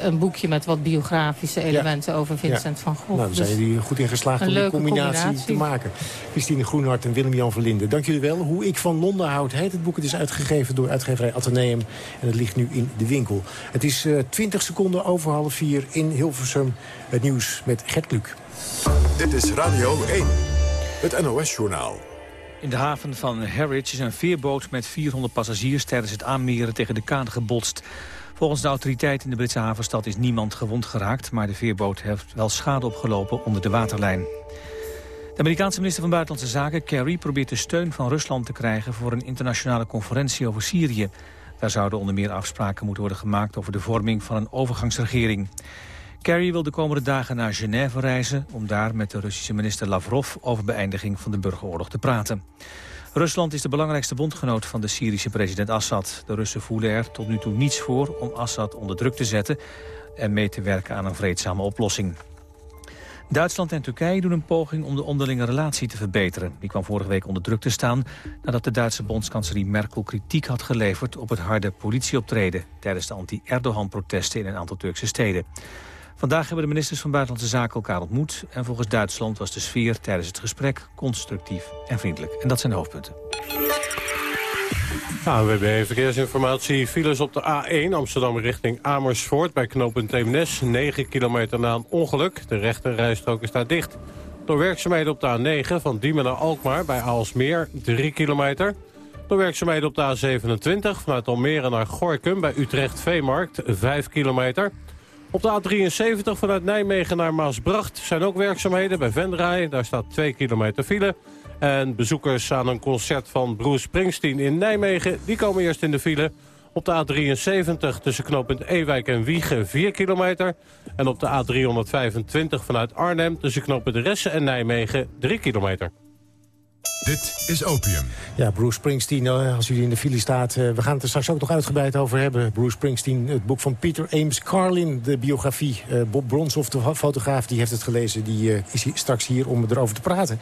een boekje met wat biografische elementen over Vincent van Gogh. Nou, dan zijn dus jullie goed in geslaagd om die combinatie, combinatie, te maken. Christine Groenhart en Willem-Jan Verlinde. Dank jullie wel. Hoe ik van Londen houd heet het boek. Het is uitgegeven door uitgeverij Atheneum. En het ligt nu in de winkel. Het is uh, 20 seconden over half vier in Hilversum. Het nieuws met Gert Kluk. Dit is Radio 1. Het NOS-journaal. In de haven van Harwich is een veerboot met 400 passagiers... tijdens het aanmeren tegen de kaan gebotst. Volgens de autoriteit in de Britse havenstad is niemand gewond geraakt... maar de veerboot heeft wel schade opgelopen onder de waterlijn. De Amerikaanse minister van Buitenlandse Zaken, Kerry... probeert de steun van Rusland te krijgen voor een internationale conferentie over Syrië. Daar zouden onder meer afspraken moeten worden gemaakt... over de vorming van een overgangsregering. Kerry wil de komende dagen naar Genève reizen... om daar met de Russische minister Lavrov over beëindiging van de burgeroorlog te praten. Rusland is de belangrijkste bondgenoot van de Syrische president Assad. De Russen voelen er tot nu toe niets voor om Assad onder druk te zetten... en mee te werken aan een vreedzame oplossing. Duitsland en Turkije doen een poging om de onderlinge relatie te verbeteren. Die kwam vorige week onder druk te staan nadat de Duitse bondskanselier Merkel kritiek had geleverd op het harde politieoptreden tijdens de anti-Erdogan-protesten in een aantal Turkse steden. Vandaag hebben de ministers van Buitenlandse Zaken elkaar ontmoet... en volgens Duitsland was de sfeer tijdens het gesprek constructief en vriendelijk. En dat zijn de hoofdpunten. ANWB Verkeersinformatie. Files op de A1 Amsterdam richting Amersfoort bij knooppunt Eemnes. 9 kilometer na een ongeluk. De rechte rijstrook is daar dicht. Door werkzaamheden op de A9 van Diemen naar Alkmaar bij Aalsmeer 3 kilometer. Door werkzaamheden op de A27 vanuit Almere naar Gorkum bij Utrecht Veemarkt 5 kilometer. Op de A73 vanuit Nijmegen naar Maasbracht zijn ook werkzaamheden bij Vendraai. Daar staat 2 kilometer file. En bezoekers aan een concert van Bruce Springsteen in Nijmegen... die komen eerst in de file. Op de A73 tussen knooppunt Ewijk en Wiegen 4 kilometer. En op de A325 vanuit Arnhem tussen knooppunt Ressen en Nijmegen 3 kilometer. Dit is Opium. Ja, Bruce Springsteen, eh, als u in de file staat. Eh, we gaan het er straks ook nog uitgebreid over hebben. Bruce Springsteen, het boek van Peter Ames Carlin, de biografie. Uh, Bob Bronshoff, de fotograaf, die heeft het gelezen. Die is straks hier om erover te praten.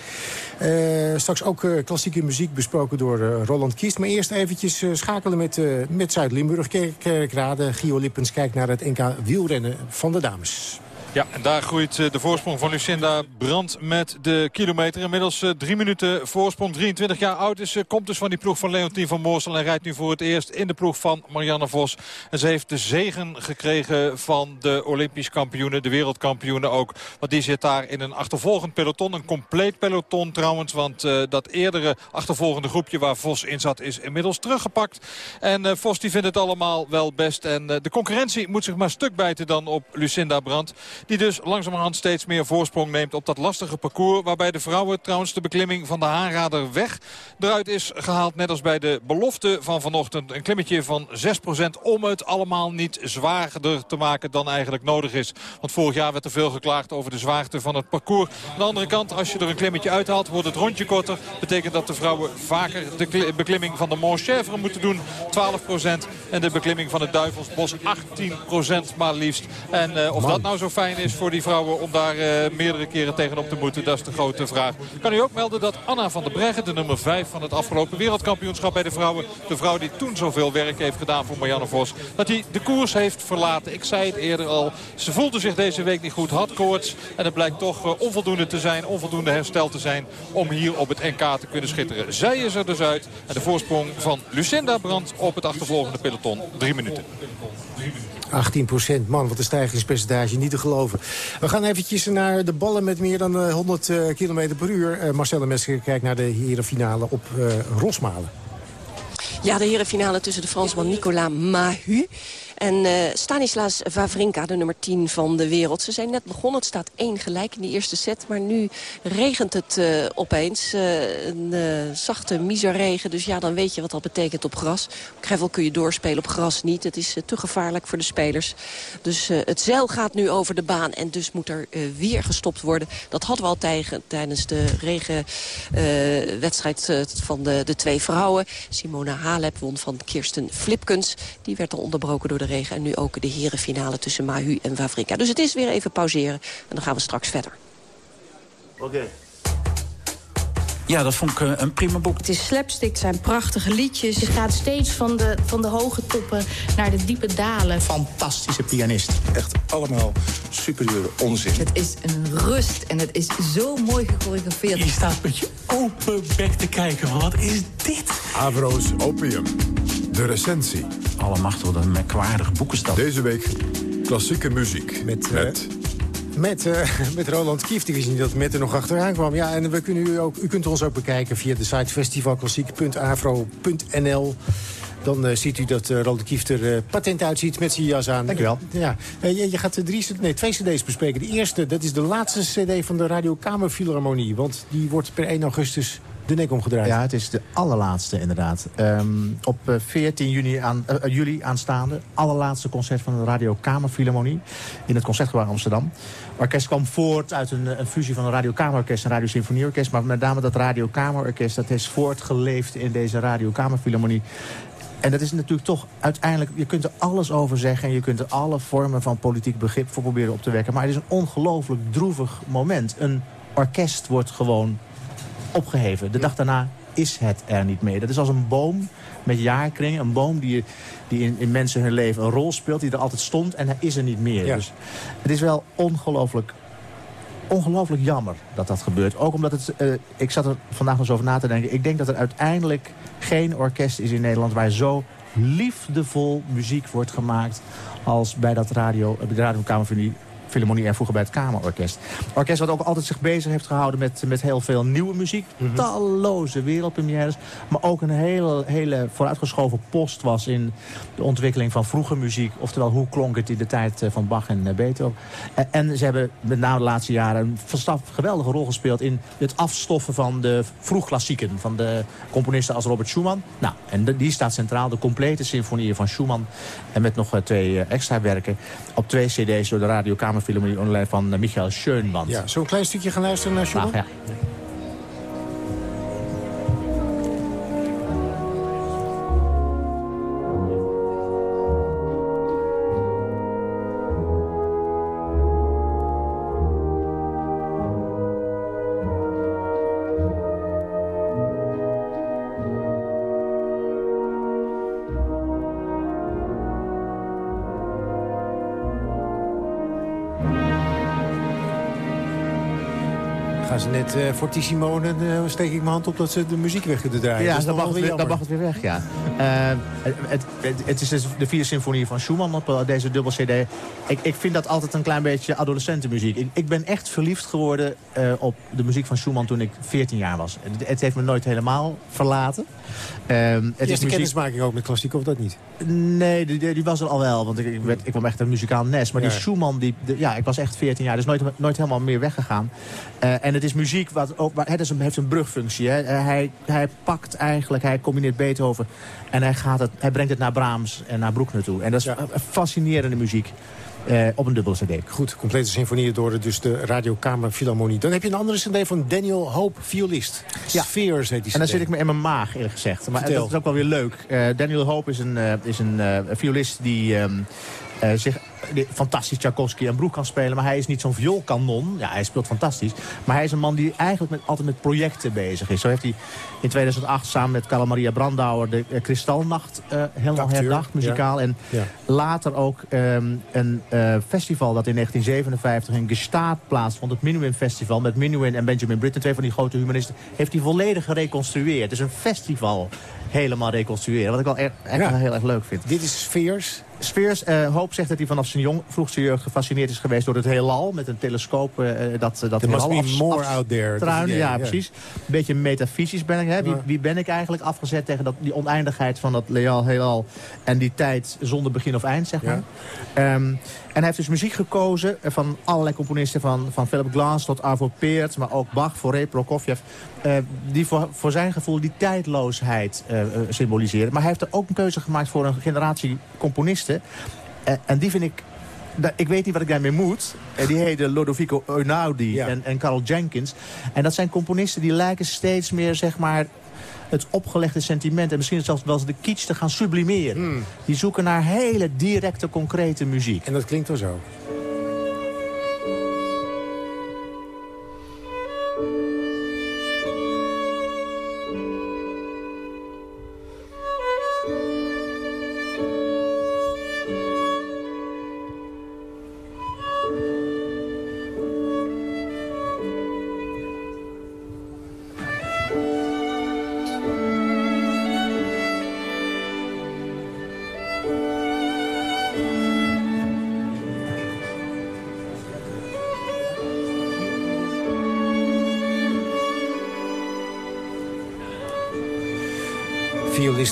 straks ook klassieke muziek besproken door Roland Kiest. Maar eerst eventjes schakelen met, met Zuid-Limburg. Kerkrade, Gio Lippens kijkt naar het NK wielrennen van de dames. Ja, en daar groeit eh, de voorsprong van Lucinda Brandt met de kilometer. Inmiddels eh, drie minuten voorsprong. 23 jaar oud is. Komt dus van die ploeg van Leontien van Moorsel. En rijdt nu voor het eerst in de ploeg van Marianne Vos. En ze heeft de zegen gekregen van de Olympisch kampioenen. De wereldkampioenen ook. Want die zit daar in een achtervolgend peloton. Een compleet peloton trouwens. Want uh, dat eerdere achtervolgende groepje waar Vos in zat is inmiddels teruggepakt. En Vos die vindt het allemaal wel best. En de concurrentie moet zich maar stuk bijten dan op Lucinda Brandt. Die dus langzamerhand steeds meer voorsprong neemt op dat lastige parcours. Waarbij de vrouwen trouwens de beklimming van de Haanrader weg eruit is gehaald. Net als bij de belofte van vanochtend. Een klimmetje van 6% om het allemaal niet zwaarder te maken dan eigenlijk nodig is. Want vorig jaar werd er veel geklaagd over de zwaarte van het parcours. Aan de andere kant, als je er een klimmetje uithaalt, wordt het rondje korter. Betekent dat de vrouwen vaker de beklimming van de Montchèvre moeten doen. 12% en de beklimming van het Duivelsbos 18% maar liefst. En uh, of dat nou zo fijn is voor die vrouwen om daar uh, meerdere keren tegenop te moeten. Dat is de grote vraag. Kan u ook melden dat Anna van der Breggen, de nummer 5 van het afgelopen wereldkampioenschap bij de vrouwen. De vrouw die toen zoveel werk heeft gedaan voor Marianne Vos. Dat hij de koers heeft verlaten. Ik zei het eerder al. Ze voelde zich deze week niet goed. Had koorts. En het blijkt toch uh, onvoldoende te zijn. Onvoldoende herstel te zijn om hier op het NK te kunnen schitteren. Zij is er dus uit. En de voorsprong van Lucinda Brandt op het achtervolgende peloton. Drie minuten. 18 procent, man, wat een stijgingspercentage, niet te geloven. We gaan eventjes naar de ballen met meer dan 100 uh, km per uur. Uh, Marcelle Mesker kijkt naar de herenfinale op Rosmalen. Ja, de herenfinale tussen de Fransman Nicolas Mahu en uh, Stanislas Wawrinka, de nummer 10 van de wereld. Ze zijn net begonnen. Het staat één gelijk in de eerste set. Maar nu regent het uh, opeens. Uh, een zachte miserregen. Dus ja, dan weet je wat dat betekent op gras. Op gravel kun je doorspelen, op gras niet. Het is te gevaarlijk voor de spelers. Dus het zeil gaat nu over de baan. En dus moet er weer gestopt worden. Dat hadden we al tijdens de regenwedstrijd van de, de twee vrouwen. Simona Halep won van Kirsten Flipkens. Die werd al onderbroken door de regen. En nu ook de herenfinale tussen Mahu en Wawrinka. Dus het is weer even pauzeren. En dan gaan we straks verder. Oké. Ja, dat vond ik eh, een prima boek. Het is slapstick, het zijn prachtige liedjes. Je gaat steeds van de, van de hoge toppen naar de diepe dalen. Fantastische pianist. Echt allemaal superieur onzin. Het is een rust en het is zo mooi gechoreografeerd. Je staat met je open bek te kijken. Wat is dit? Avro's Opium. De recensie. Allemachtig, wat een merkwaardig boekenstap. Deze week klassieke muziek. Met... met met, uh, <laughs> met Roland Kieft. Ik wist niet dat Met er nog achteraan kwam. Ja, en we kunnen u, ook, u kunt ons ook bekijken via de site festivalklassiek.avro.nl. Dan uh, ziet u dat uh, Ronald Kieft er patent uitziet met zijn jas aan. Dankjewel. Ja. Je, je, gaat drie, nee, twee cd's bespreken. De eerste, dat is de laatste cd van de Radio Kamer Philharmonie. Want die wordt per 1 augustus de nek omgedraaid. Ja, het is de allerlaatste inderdaad. Um, op 14 juni aan, uh, juli aanstaande, allerlaatste concert van de Radio Kamerfilharmonie in het Concertgebouw Amsterdam. Het orkest kwam voort uit een, een fusie van een Radio Kamerorkest en Radio Symfonieorkest. Maar met name dat Radio Kamerorkest, dat is voortgeleefd in deze Radio Kamerfilharmonie. En dat is natuurlijk toch uiteindelijk... je kunt er alles over zeggen... en je kunt er alle vormen van politiek begrip voor proberen op te wekken. Maar het is een ongelooflijk droevig moment. Een orkest wordt gewoon opgeheven. De dag daarna is het er niet meer. Dat is als een boom met jaarkringen. Een boom die, die in, in mensen hun leven een rol speelt. Die er altijd stond en hij is er niet meer. Dus het is wel ongelooflijk ongelooflijk jammer dat dat gebeurt. Ook omdat het, uh, ik zat er vandaag nog eens over na te denken. Ik denk dat er uiteindelijk geen orkest is in Nederland... waar zo liefdevol muziek wordt gemaakt als bij dat radio, de radiokamer Philharmonie en vroeger bij het Kamerorkest. Orkest wat ook altijd zich bezig heeft gehouden met, met heel veel nieuwe muziek. Mm Talloze wereldpremières. Maar ook een hele, hele vooruitgeschoven post was in de ontwikkeling van vroege muziek. Oftewel, hoe klonk het in de tijd eh, van Bach en eh, Beethoven. En, en ze hebben met name de laatste jaren een geweldige rol gespeeld... in het afstoffen van de vroegklassieken. Van de componisten als Robert Schumann. Nou, en die staat centraal. De complete symfonieën van Schumann. En met nog eh, twee extra werken. Op twee cd's door de radiokamer Philharmonie online van uh, Michael Schönwand. Ja, zo'n klein stukje gaan luisteren naar Schumann? ja. Net uh, voor Simone uh, steek ik mijn hand op dat ze de muziek weg kunnen draaien. Ja, dan mag, het weer, dan mag het weer weg, ja. Uh, het, het, het, is dus de vierde symfonie van Schumann op deze dubbel cd. Ik, ik vind dat altijd een klein beetje adolescentenmuziek. Ik, ik ben echt verliefd geworden op de muziek van Schumann toen ik 14 jaar was. Het, het heeft me nooit helemaal verlaten. Um, het is de kennismaking ook met klassiek, of dat niet? Nee, die, die, was er al wel. Want ik, ik, werd, ik kwam echt een muzikaal nest. Maar die Schumann, die, ja, ik was echt 14 jaar. Dus nooit, nooit helemaal meer weggegaan. Uh, en het is muziek wat ook, het is een, heeft een brugfunctie. Hè. Uh, hij, hij pakt eigenlijk, hij combineert Beethoven. En hij, gaat het, hij brengt het naar Brahms en naar Bruckner toe. En dat is ja. fascinerende muziek. Uh, op een dubbele cd. Goed, complete symfonieën door dus de Radiokamer Philharmonie. Dan heb je een andere cd van Daniel Hope, violist. Ja. Spheres heet die En dan zit ik me in mijn maag, eerlijk gezegd. Maar Vertel. dat is ook wel weer leuk. Uh, Daniel Hope is een, uh, is een violist die um, zich fantastisch Tchaikovsky en Broek kan spelen. Maar hij is niet zo'n vioolkanon. Ja, hij speelt fantastisch. Maar hij is een man die eigenlijk met, altijd met projecten bezig is. Zo heeft hij in 2008 samen met Carla Maria Brandauer de uh, Kristalnacht uh, helemaal herdacht, muzikaal. En ja. later ook um, een uh, festival dat in 1957 in Gestaat plaatsvond. Het Minuin Festival met Minuin en Benjamin Britten. Twee van die grote humanisten. Heeft hij volledig gereconstrueerd. Het is een festival helemaal reconstrueren. Wat ik wel echt, echt ja. heel erg leuk vind. Dit is Spheres. Spheres, uh, Hoop zegt dat hij vanaf zijn jong, vroegste jeugd gefascineerd is geweest door het heelal. Met een telescoop uh, dat, dat heelal must more out there. Truin, ja, precies. Een beetje metafysisch ben ik. Hè? Wie, wie, ben ik eigenlijk afgezet tegen dat, die oneindigheid van dat leal, heelal... en die tijd zonder begin of eind, zeg maar. Um, en hij heeft dus muziek gekozen van allerlei componisten... van, van Philip Glass tot Arvo Peert, maar ook Bach, Fauré, Prokofjev... Uh, die voor, voor zijn gevoel die tijdloosheid symboliseren. Maar hij heeft er ook een keuze gemaakt voor een generatie componisten. Uh, en die vind ik... Ik weet niet wat ik daarmee moet. Die heten Lodovico Einaudi ja. en, en Carl Jenkins. En dat zijn componisten die lijken steeds meer, zeg maar het opgelegde sentiment... en misschien zelfs wel eens de kitsch te gaan sublimeren. Hmm. Die zoeken naar hele directe, concrete muziek. En dat klinkt wel zo.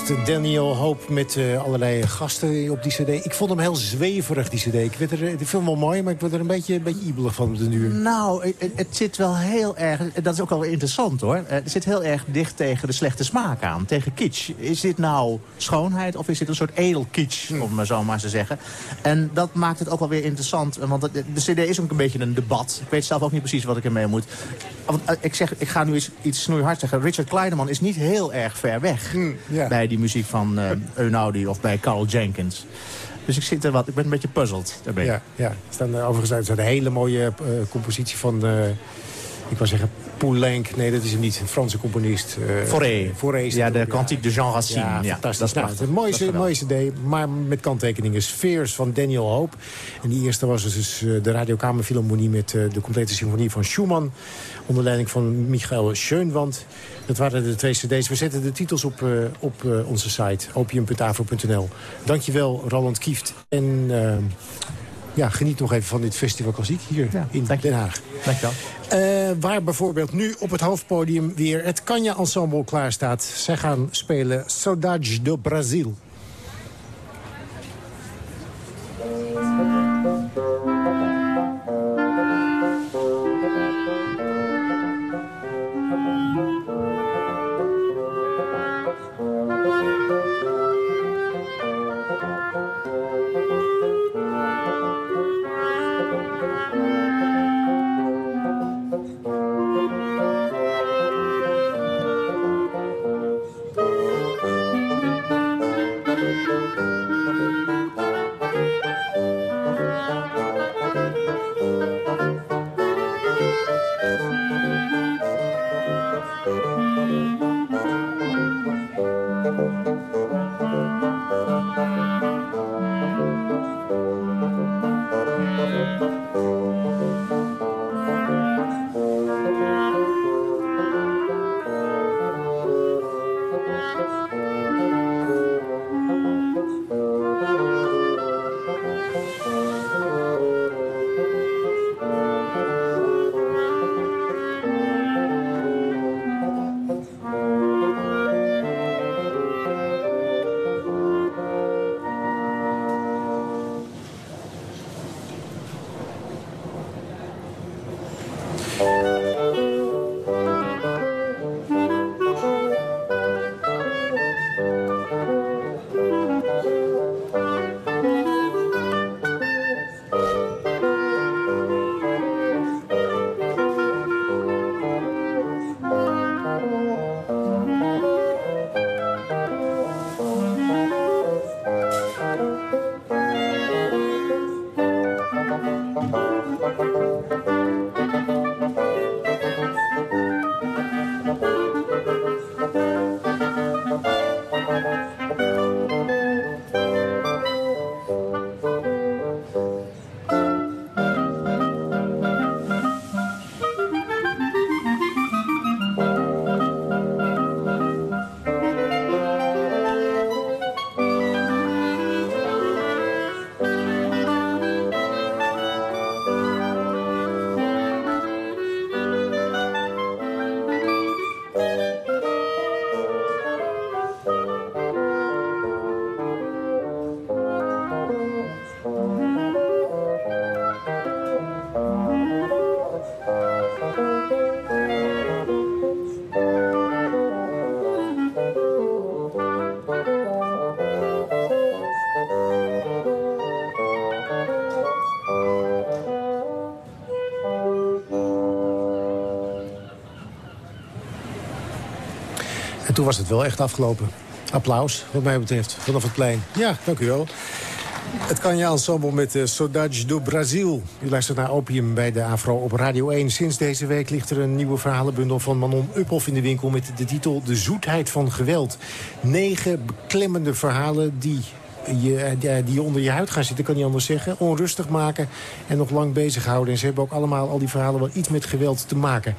Violist Daniel Hoop met uh, allerlei gasten op die cd. Ik vond hem heel zweverig, die cd. Ik, werd er, ik vind hem wel mooi, maar ik word er een beetje, een beetje ibelig van op de duur. Nou, het, het, zit wel heel erg... Dat is ook wel interessant, hoor. Eh, het zit heel erg dicht tegen de slechte smaak aan. Tegen kitsch. Is dit nou schoonheid of is dit een soort edelkitsch, hm. om maar zo maar te zeggen? En dat maakt het ook wel weer interessant. Want de, de cd is ook een beetje een debat. Ik weet zelf ook niet precies wat ik ermee moet. Want, ik, zeg, ik ga nu iets, iets snoeihard zeggen. Richard Kleineman is niet heel erg ver weg. Hm bij die muziek van uh, of bij Carl Jenkins. Dus ik, zit er wat, ik ben een beetje puzzeld daarbij. Ja, ja. Staan, uh, overigens een hele mooie uh, compositie van... ik wou zeggen Poulenc. Nee, dat is hem niet. Een Franse componist. Uh, Forêt. Forêt ja, de Quantique de Jean Racine. Ja, ja fantastisch. Dat is nou, een mooie, mooie cd, maar met kanttekeningen. Spheres van Daniel Hope. En die eerste was dus de Radiokamerfilharmonie... met de complete symfonie van Schumann. Onder leiding van Michael Schoenwand. Dat waren de twee cd's. We zetten de titels op, uh, op onze site, opium.avro.nl. Dankjewel, Roland Kieft. En ja, geniet nog even van dit festival klassiek hier ja, in Den Haag. Dankjewel. waar bijvoorbeeld nu op het hoofdpodium weer het Kanya Ensemble klaar staat. Zij gaan spelen Saudade do Brasil. En toen was het wel echt afgelopen. Applaus, wat mij betreft, vanaf het plein. Ja, dank u wel. Het je ensemble met uh, Saudade do Brasil. U luistert naar Opium bij de Afro op Radio 1. Sinds deze week ligt er een nieuwe verhalenbundel van Manon Uphoff in de winkel... met de titel De zoetheid van geweld. Negen beklemmende verhalen die je, eh, die onder je huid gaan zitten, kan niet anders zeggen. Onrustig maken en nog lang bezighouden. En ze hebben ook allemaal al die verhalen wel iets met geweld te maken.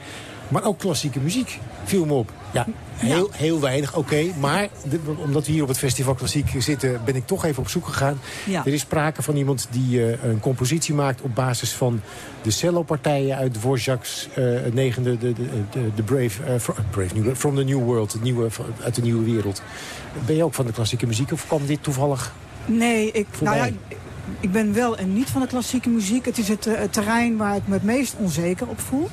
Maar ook klassieke muziek viel me op. Ja, heel, heel weinig, oké. maar omdat we hier op het Festival Klassiek zitten... ben ik toch even op zoek gegaan. Er is sprake van iemand die uh, een compositie maakt... op basis van de cellopartijen uit Dvorak's uh, negende... de, de, de, Brave, uh, Brave New, From the New World, het nieuwe, uit de nieuwe wereld. Ben je ook van de klassieke muziek of kwam dit toevallig Nee, ik, nou ja, ik ben wel en niet van de klassieke muziek. Het is het terrein waar ik me het meest onzeker op voel.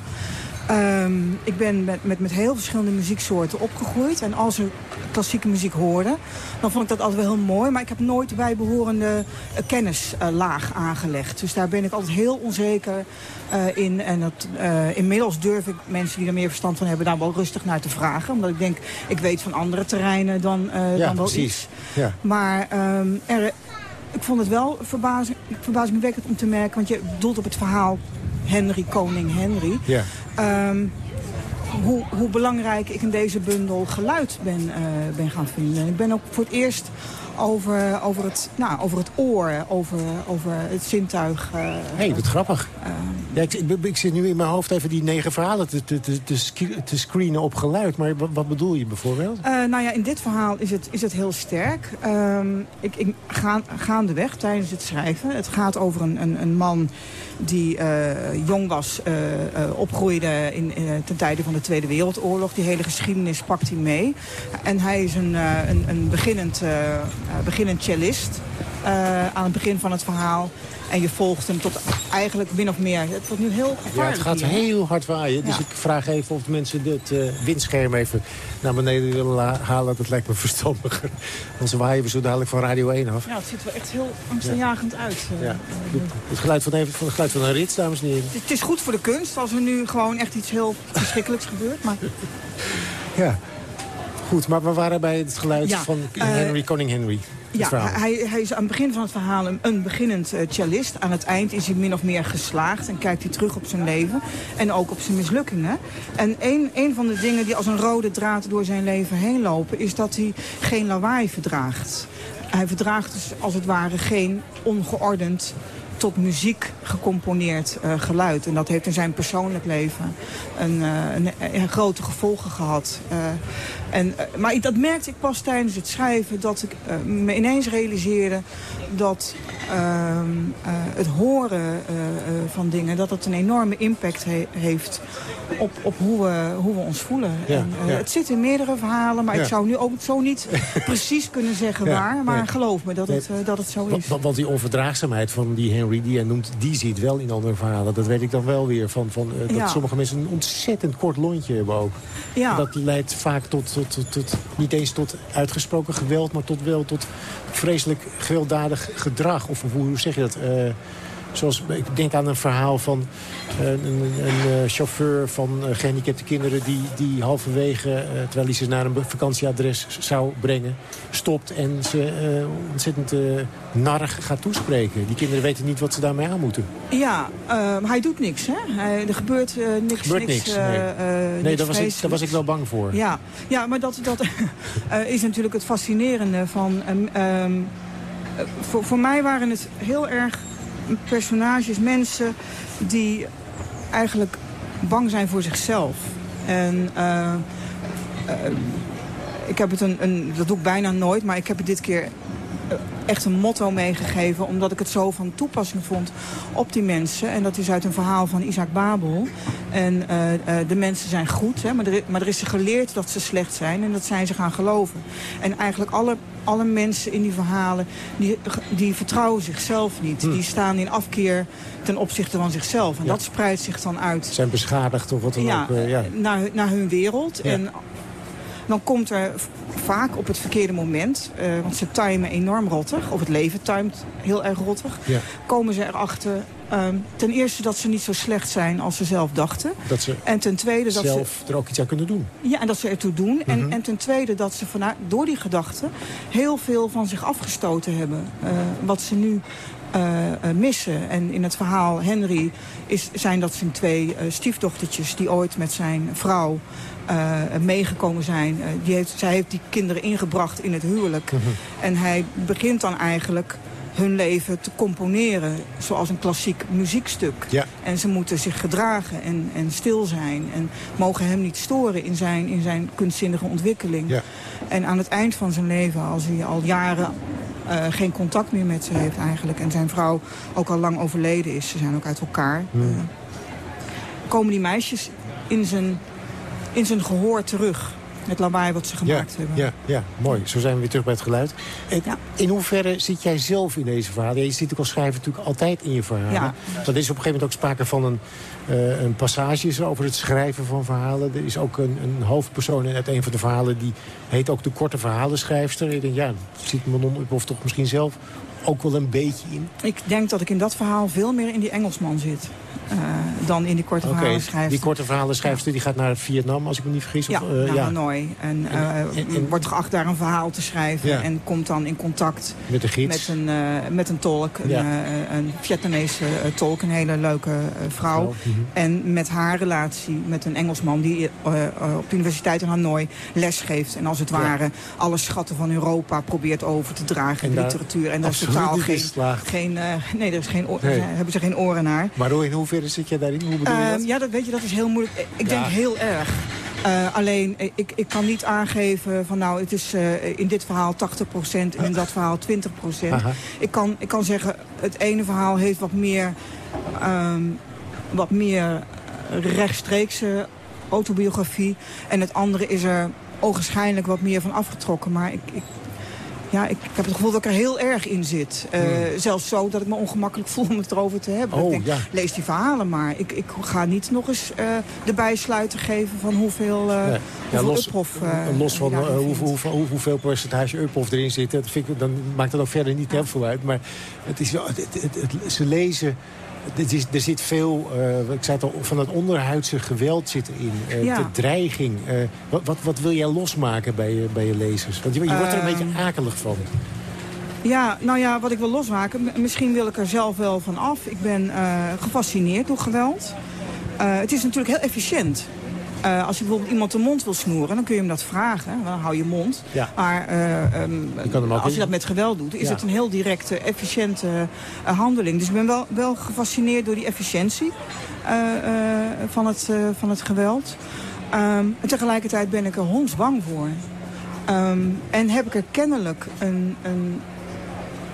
Um, ik ben met, met, met heel verschillende muzieksoorten opgegroeid. En als ik klassieke muziek hoorde, dan vond ik dat altijd wel heel mooi. Maar ik heb nooit bijbehorende uh, kennislaag aangelegd. Dus daar ben ik altijd heel onzeker uh, in. En dat, uh, inmiddels durf ik mensen die er meer verstand van hebben... daar wel rustig naar te vragen. Omdat ik denk, ik weet van andere terreinen dan, ja, dan wel precies. iets. Ja. Maar um, er, ik vond het wel verbazing, verbazingwekkend om te merken... want je doelt op het verhaal Henry, koning Henry. Ja. Um, hoe, hoe, belangrijk ik in deze bundel geluid ben, uh, ben gaan vinden. Ik ben ook voor het eerst over, over, het, nou, over het oor, over, over het zintuig. Hé, uh, hey, wat grappig. Uh, ja, ik, ik, ik, zit nu in mijn hoofd even die negen verhalen te, te, te, te screenen op geluid. Maar wat, wat bedoel je bijvoorbeeld? Uh, nou ja, in dit verhaal is het, is het heel sterk. Um, ik, ik ga, gaandeweg tijdens het schrijven. Het gaat over een, een, een man die uh, jong was, uh, uh, opgroeide in, ten tijde van de Tweede Wereldoorlog. Die hele geschiedenis pakt hij mee. En hij is een, een, een beginnend, beginnend cellist aan het begin van het verhaal. En je volgt hem tot eigenlijk min of meer. Het wordt nu heel gevaarlijk Ja, het gaat hier, heel hard waaien. Dus ik vraag even of de mensen het uh, windscherm even naar beneden willen halen. Dat lijkt me verstandiger. <laughs> Anders waaien we zo dadelijk van Radio 1 af. Ja, het ziet er echt heel angstaanjagend uit. Uh, ja. Het geluid van, even, het geluid van een rits, dames en heren. Het is goed voor de kunst als er nu gewoon echt iets heel verschrikkelijks gebeurt. Maar... <laughs> Ja, goed. Maar we waren bij het geluid van Henry, uh, koning Henry. Ja, hij, hij, is aan het begin van het verhaal een, een beginnend uh, cellist. Aan het eind is hij min of meer geslaagd en kijkt hij terug op zijn leven. En ook op zijn mislukkingen. En een, een van de dingen die als een rode draad door zijn leven heen lopen... is dat hij geen lawaai verdraagt. Hij verdraagt dus als het ware geen ongeordend tot muziek gecomponeerd uh, geluid. En dat heeft in zijn persoonlijk leven een, uh, een, een grote gevolgen gehad. Uh, en, maar dat merkte ik pas tijdens het schrijven, dat ik me ineens realiseerde dat ehm, het horen van dingen, dat het een enorme impact he heeft op, op hoe, we, hoe we ons voelen. Ja, en, ja. Het zit in meerdere verhalen, maar ja. ik zou nu ook zo niet <laughs> precies kunnen zeggen waar. Maar geloof me dat, het, dat het zo is. Want, want die onverdraagzaamheid van die Henry die hij noemt, die zit wel in andere verhalen. Dat weet ik dan wel weer. Van, van, dat sommige mensen een ontzettend kort lontje hebben ook. Ja. Dat leidt vaak tot, tot, tot, niet eens tot uitgesproken geweld... maar tot wel tot vreselijk gewelddadig gedrag. Of, of hoe zeg je dat? Uh, Zoals, ik denk aan een verhaal van uh, een, een uh, chauffeur van uh, gehandicapte kinderen... die, die halverwege, terwijl hij ze naar een vakantieadres zou brengen... stopt en ze ontzettend narrig gaat toespreken. Die kinderen weten niet wat ze daarmee aan moeten. Ja, hij doet niks, hè? Hij, er gebeurt niks. gebeurt niks, niks nee. nee niks daar, was ik, daar was ik wel bang voor. Ja, ja maar dat, dat <laughs> is natuurlijk het fascinerende van... Um, voor, voor mij waren het heel erg personages, mensen die eigenlijk bang zijn voor zichzelf. En uh, uh, ik heb het een, een, dat doe ik bijna nooit, maar ik heb het dit keer echt een motto meegegeven... omdat ik het zo van toepassing vond op die mensen. En dat is uit een verhaal van Isaac Babel. En de mensen zijn goed, hè, maar, er, maar er is ze geleerd dat ze slecht zijn. En dat zijn ze gaan geloven. En eigenlijk alle, alle mensen in die verhalen... die, die vertrouwen zichzelf niet. Hm. Die staan in afkeer ten opzichte van zichzelf. En ja. dat spreidt zich dan uit. Zijn beschadigd of wat dan ja, ook. Uh, ja, naar, naar hun wereld. Ja. En dan komt er vaak op het verkeerde moment, uh, want ze timen enorm rottig, of het leven timet heel erg rottig, komen ze erachter um, ten eerste dat ze niet zo slecht zijn als ze zelf dachten. Dat ze en ten tweede dat zelf ze, er ook iets aan kunnen doen. Ja, en dat ze ertoe doen. Mm -hmm. en, en ten tweede dat ze vanuit, door die gedachten heel veel van zich afgestoten hebben. Uh, wat ze nu uh, uh, missen. En in het verhaal Henry is, zijn dat zijn twee uh, stiefdochtertjes... die ooit met zijn vrouw meegekomen zijn. Die heeft, zij heeft die kinderen ingebracht in het huwelijk. Mm -hmm. En hij begint dan eigenlijk hun leven te componeren zoals een klassiek muziekstuk. Ja. En ze moeten zich gedragen en, en stil zijn. En mogen hem niet storen in zijn, in zijn kunstzinnige ontwikkeling. Ja. En aan het eind van zijn leven, als hij al jaren uh, geen contact meer met ze heeft eigenlijk... en zijn vrouw ook al lang overleden is, ze zijn ook uit elkaar... Uh, komen die meisjes in zijn, in zijn gehoor terug het lawaai wat ze gemaakt ja, hebben. Ja, ja, mooi. Zo zijn we weer terug bij het geluid. En In hoeverre zit jij zelf in deze verhalen? Je zit ook als schrijver natuurlijk altijd in je verhalen. Ja. Er is op een gegeven moment ook sprake van een, uh, een passage over het schrijven van verhalen. Er is ook een, een hoofdpersoon uit een van de verhalen... die heet ook de korte verhalenschrijfster. Ik denk, ja, zit Manon of toch misschien zelf ook wel een beetje in? Ik denk dat ik in dat verhaal veel meer in die Engelsman zit. Uh, dan in die korte okay, verhalenschrijfster. Die korte verhalenschrijfster die gaat naar Vietnam, als ik me niet vergis? Ja, of, uh, naar ja. Hanoi. En, uh, en, en, en, wordt geacht daar een verhaal te schrijven. Ja. En komt dan in contact met, de gids. met, een, met een tolk. Een, een Vietnamese tolk, een hele leuke vrouw. Mm -hmm. En met haar relatie met een Engelsman die op de universiteit in Hanoi les geeft. En als het ware alle schatten van Europa probeert over te dragen in de literatuur. En daar is totaal geen... geen nee, er is geen, nee. hebben ze geen oren naar. Maar in hoeverre zit je daarin? Hoe bedoel je dat? Uh, ja, dat weet je, dat is heel moeilijk. Ik denk heel erg. Uh, alleen, ik, ik kan niet aangeven van nou, het is uh, in dit verhaal 80% en in dat verhaal 20%. Aha. Ik kan, ik kan zeggen, het ene verhaal heeft wat meer, um, wat meer rechtstreekse autobiografie. En het andere is er ogenschijnlijk wat meer van afgetrokken. Maar ik, ik ja, ik, ik, heb het gevoel dat ik er heel erg in zit. Uh, hmm. Zelfs zo dat ik me ongemakkelijk voel om het erover te hebben. Oh, ik denk, ja. lees die verhalen maar. Ik, ik ga niet nog eens uh, de bijsluiter geven van hoeveel, uh, nee. los, uphof, los van hoeveel, hoeveel, hoeveel percentage uphof erin zit. Dat vind ik, dan maakt dat ook verder niet heel veel uit. Maar het is wel, het, het, het, ze lezen... Er, is, er zit veel, uh, ik zei het al, van het onderhuidse geweld zit erin. Uh, ja. De dreiging. Uh, wat, wat, wat wil jij losmaken bij je, bij je lezers? Want je, je wordt er een beetje akelig van. Ja, nou ja, wat ik wil losmaken, misschien wil ik er zelf wel van af. Ik ben gefascineerd door geweld. Het is natuurlijk heel efficiënt. Uh, als je bijvoorbeeld iemand de mond wil snoeren, dan kun je hem dat vragen. Dan hou je mond. Ja. Maar um, je als je dat met geweld doet, is ja. het een heel directe, efficiënte uh, handeling. Dus ik ben wel, wel gefascineerd door die efficiëntie van, het, van het geweld. Um, en tegelijkertijd ben ik er hondsbang voor. Um, en heb ik er kennelijk een, een,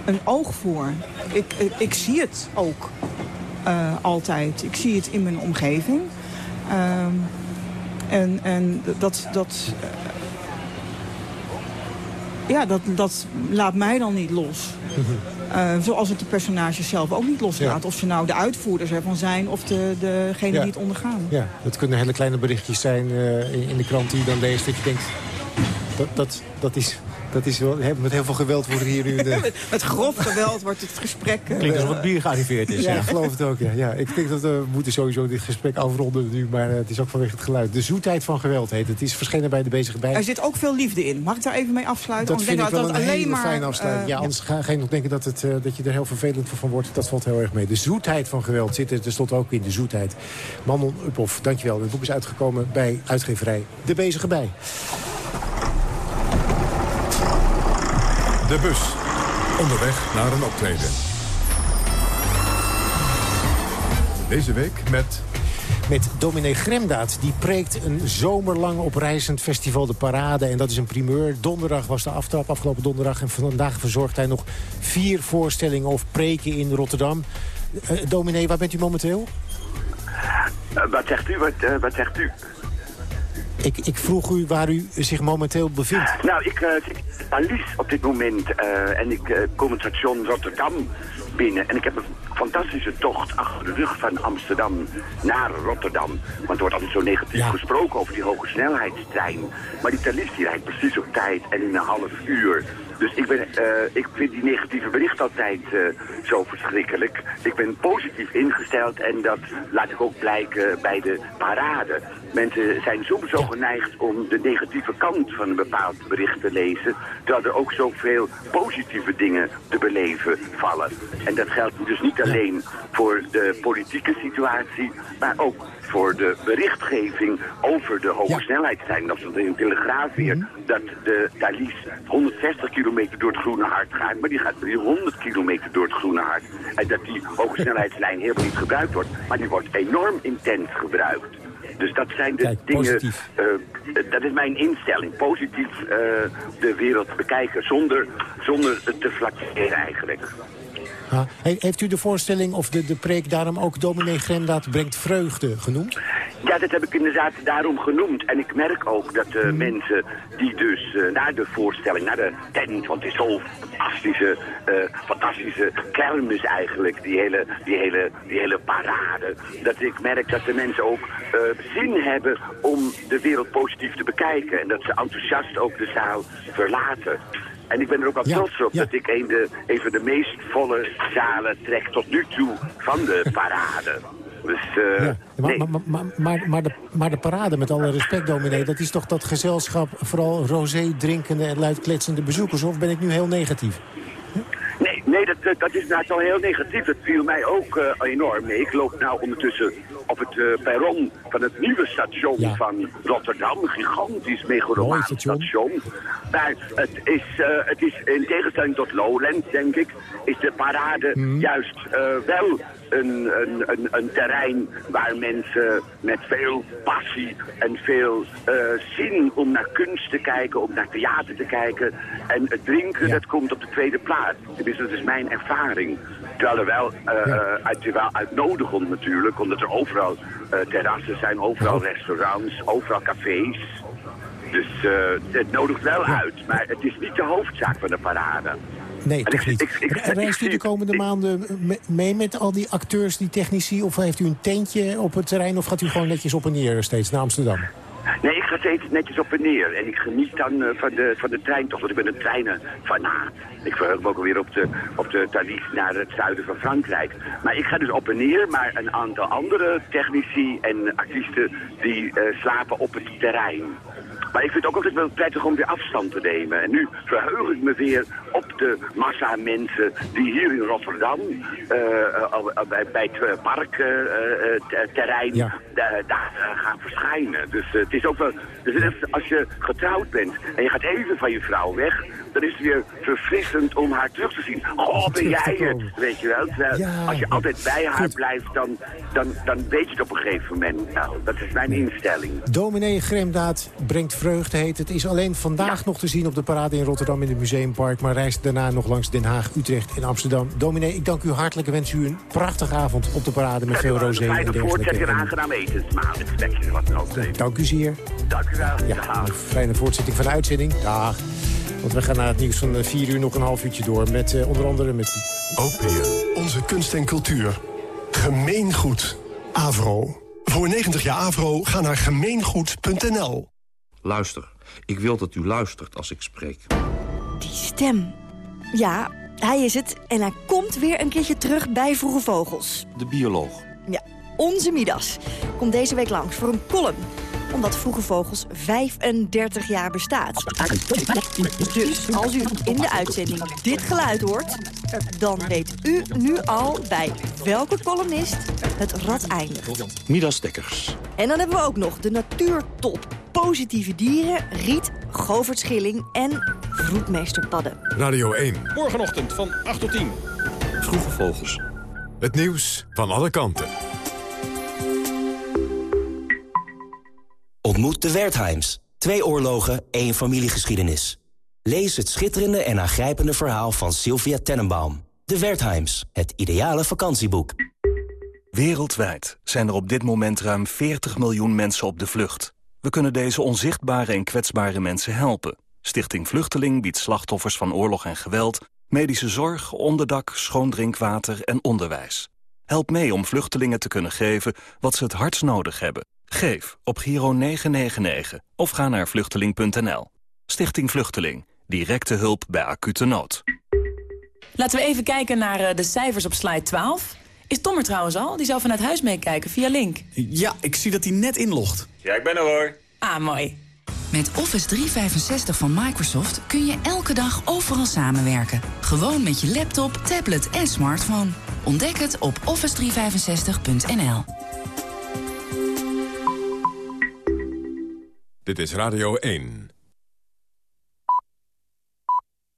een oog voor. Ik, ik, ik zie het ook altijd. Ik zie het in mijn omgeving. En, en dat, dat, uh, ja, dat, dat laat mij dan niet los. Uh, <laughs> zoals het de personages zelf ook niet loslaat. Ja. Of ze nou de uitvoerders ervan zijn of de, degene ja. die het ondergaan. Ja, dat kunnen hele kleine berichtjes zijn uh, in, in de krant die je dan leest. Dat je denkt, dat, dat, dat is... Dat is wel, met heel veel geweld wordt hier nu... De... <laughs> met, met grof geweld wordt het gesprek... Klinkt alsof het bier gearriveerd is. Ja, ik geloof het ook. Ja. ja. Ik denk dat we moeten sowieso dit gesprek afronden nu. Maar het is ook vanwege het geluid. De zoetheid van geweld heet het. is verschenen bij de bezige bij. Er zit ook veel liefde in. Mag ik daar even mee afsluiten? Dat vind ik wel dat een alleen hele maar, fijne afsluiting. Uh, ja, anders ga, ga je nog denken dat, het, uh, dat je er heel vervelend van wordt. Dat valt heel erg mee. De zoetheid van geweld zit er tenslotte ook in. De zoetheid. Manon Uphoff, dankjewel. Het boek is uitgekomen bij uitgeverij De Bezige Bij. De bus. Onderweg naar een optreden. Deze week met... Met dominee Gremdaad. Die preekt een zomerlang oprijzend festival De Parade. En dat is een primeur. Donderdag was de aftrap, afgelopen donderdag. En vandaag verzorgt hij nog vier voorstellingen of preken in Rotterdam. Uh, dominee, waar bent u momenteel? Uh, wat zegt u? Wat, uh, wat zegt u? Ik, ik, vroeg u waar u zich momenteel bevindt. Nou, ik uh, zit Alice op dit moment uh, en ik uh, kom het station Rotterdam binnen. En ik heb een fantastische tocht achter de rug van Amsterdam naar Rotterdam. Want er wordt altijd zo negatief ja. gesproken over die hoge snelheidstrein. Maar die die rijdt precies op tijd en in een half uur. Dus ik, ben, uh, ik vind die negatieve bericht altijd uh, zo verschrikkelijk. Ik ben positief ingesteld en dat laat ik ook blijken bij de parade. Mensen zijn soms zo geneigd om de negatieve kant van een bepaald bericht te lezen. Terwijl er ook zoveel positieve dingen te beleven vallen. En dat geldt dus niet alleen voor de politieke situatie, maar ook voor de berichtgeving over de hoge snelheidstrein. Dat is in Telegraaf weer, mhm. dat de Thalys 160 kilometer door het Groene Hart gaat, maar die gaat 300 kilometer door het Groene Hart. En dat die hoge snelheidslijn helemaal niet gebruikt wordt, maar die wordt enorm intens gebruikt. Dus dat zijn de dingen, uh, dat is mijn instelling, positief uh, de wereld bekijken, zonder, zonder te flakkeren eigenlijk. Heeft u de voorstelling of de, de preek daarom ook dominee Grendaat brengt vreugde genoemd? Ja, dat heb ik inderdaad daarom genoemd. En ik merk ook dat de hmm. mensen die dus uh, naar de voorstelling, naar de tent, want het is zo'n fantastische, uh, fantastische kermis eigenlijk, die hele, die, hele, die hele parade. Dat ik merk dat de mensen ook uh, zin hebben om de wereld positief te bekijken. En dat ze enthousiast ook de zaal verlaten. En ik ben er ook al trots op dat ik een, de, een van de meest volle zalen trek tot nu toe van de <laughs> parade. Dus, uh, ja, maar, maar, maar, maar, maar, de, maar de parade, met alle respect, dominee... dat is toch dat gezelschap, vooral rosé drinkende en luidkletsende bezoekers... of ben ik nu heel negatief? Nee, nee dat, dat is nou al heel negatief. Dat viel mij ook uh, enorm. Nee, ik loop nou ondertussen op het uh, perron van het nieuwe station van Rotterdam. Gigantisch megalomaan station. station. Maar het is, uh, het is in tegenstelling tot Lowlands, denk ik, is de parade hmm. juist wel een, een, een, een, terrein waar mensen met veel passie en veel uh, zin om naar kunst te kijken, om naar theater te kijken. En het drinken, dat komt op de tweede plaats. Dus dat is mijn ervaring. Terwijl er wel, uh, ja. uit, wel uitnodigend natuurlijk, omdat er overal uh, terrassen zijn, overal restaurants, overal cafés. Dus het nodigt wel uit, maar het is niet de hoofdzaak van de parade. Nee, toch niet. Reist u de komende maanden mee met al die acteurs, die technici... of heeft u een tentje op het terrein... of gaat u gewoon netjes op en neer steeds naar Amsterdam? Nee, ik ga steeds netjes op en neer. En ik geniet dan uh, van, de, van de treintocht, want ik ben een treinenfanaat. Ik verheug me ook alweer op de, op de Thalys naar het zuiden van Frankrijk. Maar ik ga dus op en neer, maar een aantal andere technici en artiesten... die uh, slapen op het terrein. Maar ik vind het ook altijd wel prettig om weer afstand te nemen. En nu verheug ik me weer op de massa mensen die hier in Rotterdam uh, bij, bij het parkterrein uh, daar gaan verschijnen. Dus het is ook wel, dus als je getrouwd bent en je gaat even van je vrouw weg, dan is het weer verfrissend om haar terug te zien. Oh, ben jij het? Weet je wel? als je altijd bij haar blijft, dan, dan, dan weet je het op een gegeven moment. Nou, dat is mijn instelling. Dominee Gremdaad brengt vreugde heet. Het is alleen vandaag nog te zien op de parade in Rotterdam in het Museumpark. Maar reist daarna nog langs Den Haag, Utrecht en Amsterdam. Dominee, ik dank u hartelijk en wens u een prachtige avond op de parade met veel rosé en dergelijke. En een aangenaam etensmaal. Dank u zeer. Dank u wel. Ja, een fijne voortzetting van de uitzending. Dag. Want we gaan naar het nieuws van 4 uur nog een half uurtje door. Met uh, onder andere met... Opium, onze kunst en cultuur. Gemeengoed. Avro. Voor 90 jaar Avro, ga naar gemeengoed.nl. Luister, ik wil dat u luistert als ik spreek. Die stem. Ja, hij is het. En hij komt weer een keertje terug bij Vroege Vogels. De bioloog. Ja, onze Midas. Komt deze week langs voor een column omdat Vroege Vogels 35 jaar bestaat. Dus als u in de uitzending dit geluid hoort... dan weet u nu al bij welke columnist het rad eindigt. Midas Stekkers. En dan hebben we ook nog de natuurtop. Positieve dieren, Riet, Govert Schilling en Vroedmeesterpadden. Radio 1. Morgenochtend van 8 tot 10. Vroege Vogels. Het nieuws van alle kanten. Ontmoet de Wertheims. Twee oorlogen, één familiegeschiedenis. Lees het schitterende en aangrijpende verhaal van Sylvia Tenenbaum. De Wertheims, het ideale vakantieboek. Wereldwijd zijn er op dit moment ruim 40 miljoen mensen op de vlucht. We kunnen deze onzichtbare en kwetsbare mensen helpen. Stichting Vluchteling biedt slachtoffers van oorlog en geweld... medische zorg, onderdak, schoon drinkwater en onderwijs. Help mee om vluchtelingen te kunnen geven wat ze het hardst nodig hebben. Geef op Giro 999 of ga naar vluchteling.nl. Stichting Vluchteling. Directe hulp bij acute nood. Laten we even kijken naar eh, de cijfers op slide 12. Is Tom er trouwens al? Die zou vanuit huis meekijken via Link. Ja, ik zie dat hij net inlogt. Ja, ik ben er hoor. Ah, mooi. Met Office 365 van Microsoft kun je elke dag overal samenwerken. Gewoon met je laptop, tablet en smartphone. Ontdek het op office365.nl. Dit is Radio 1.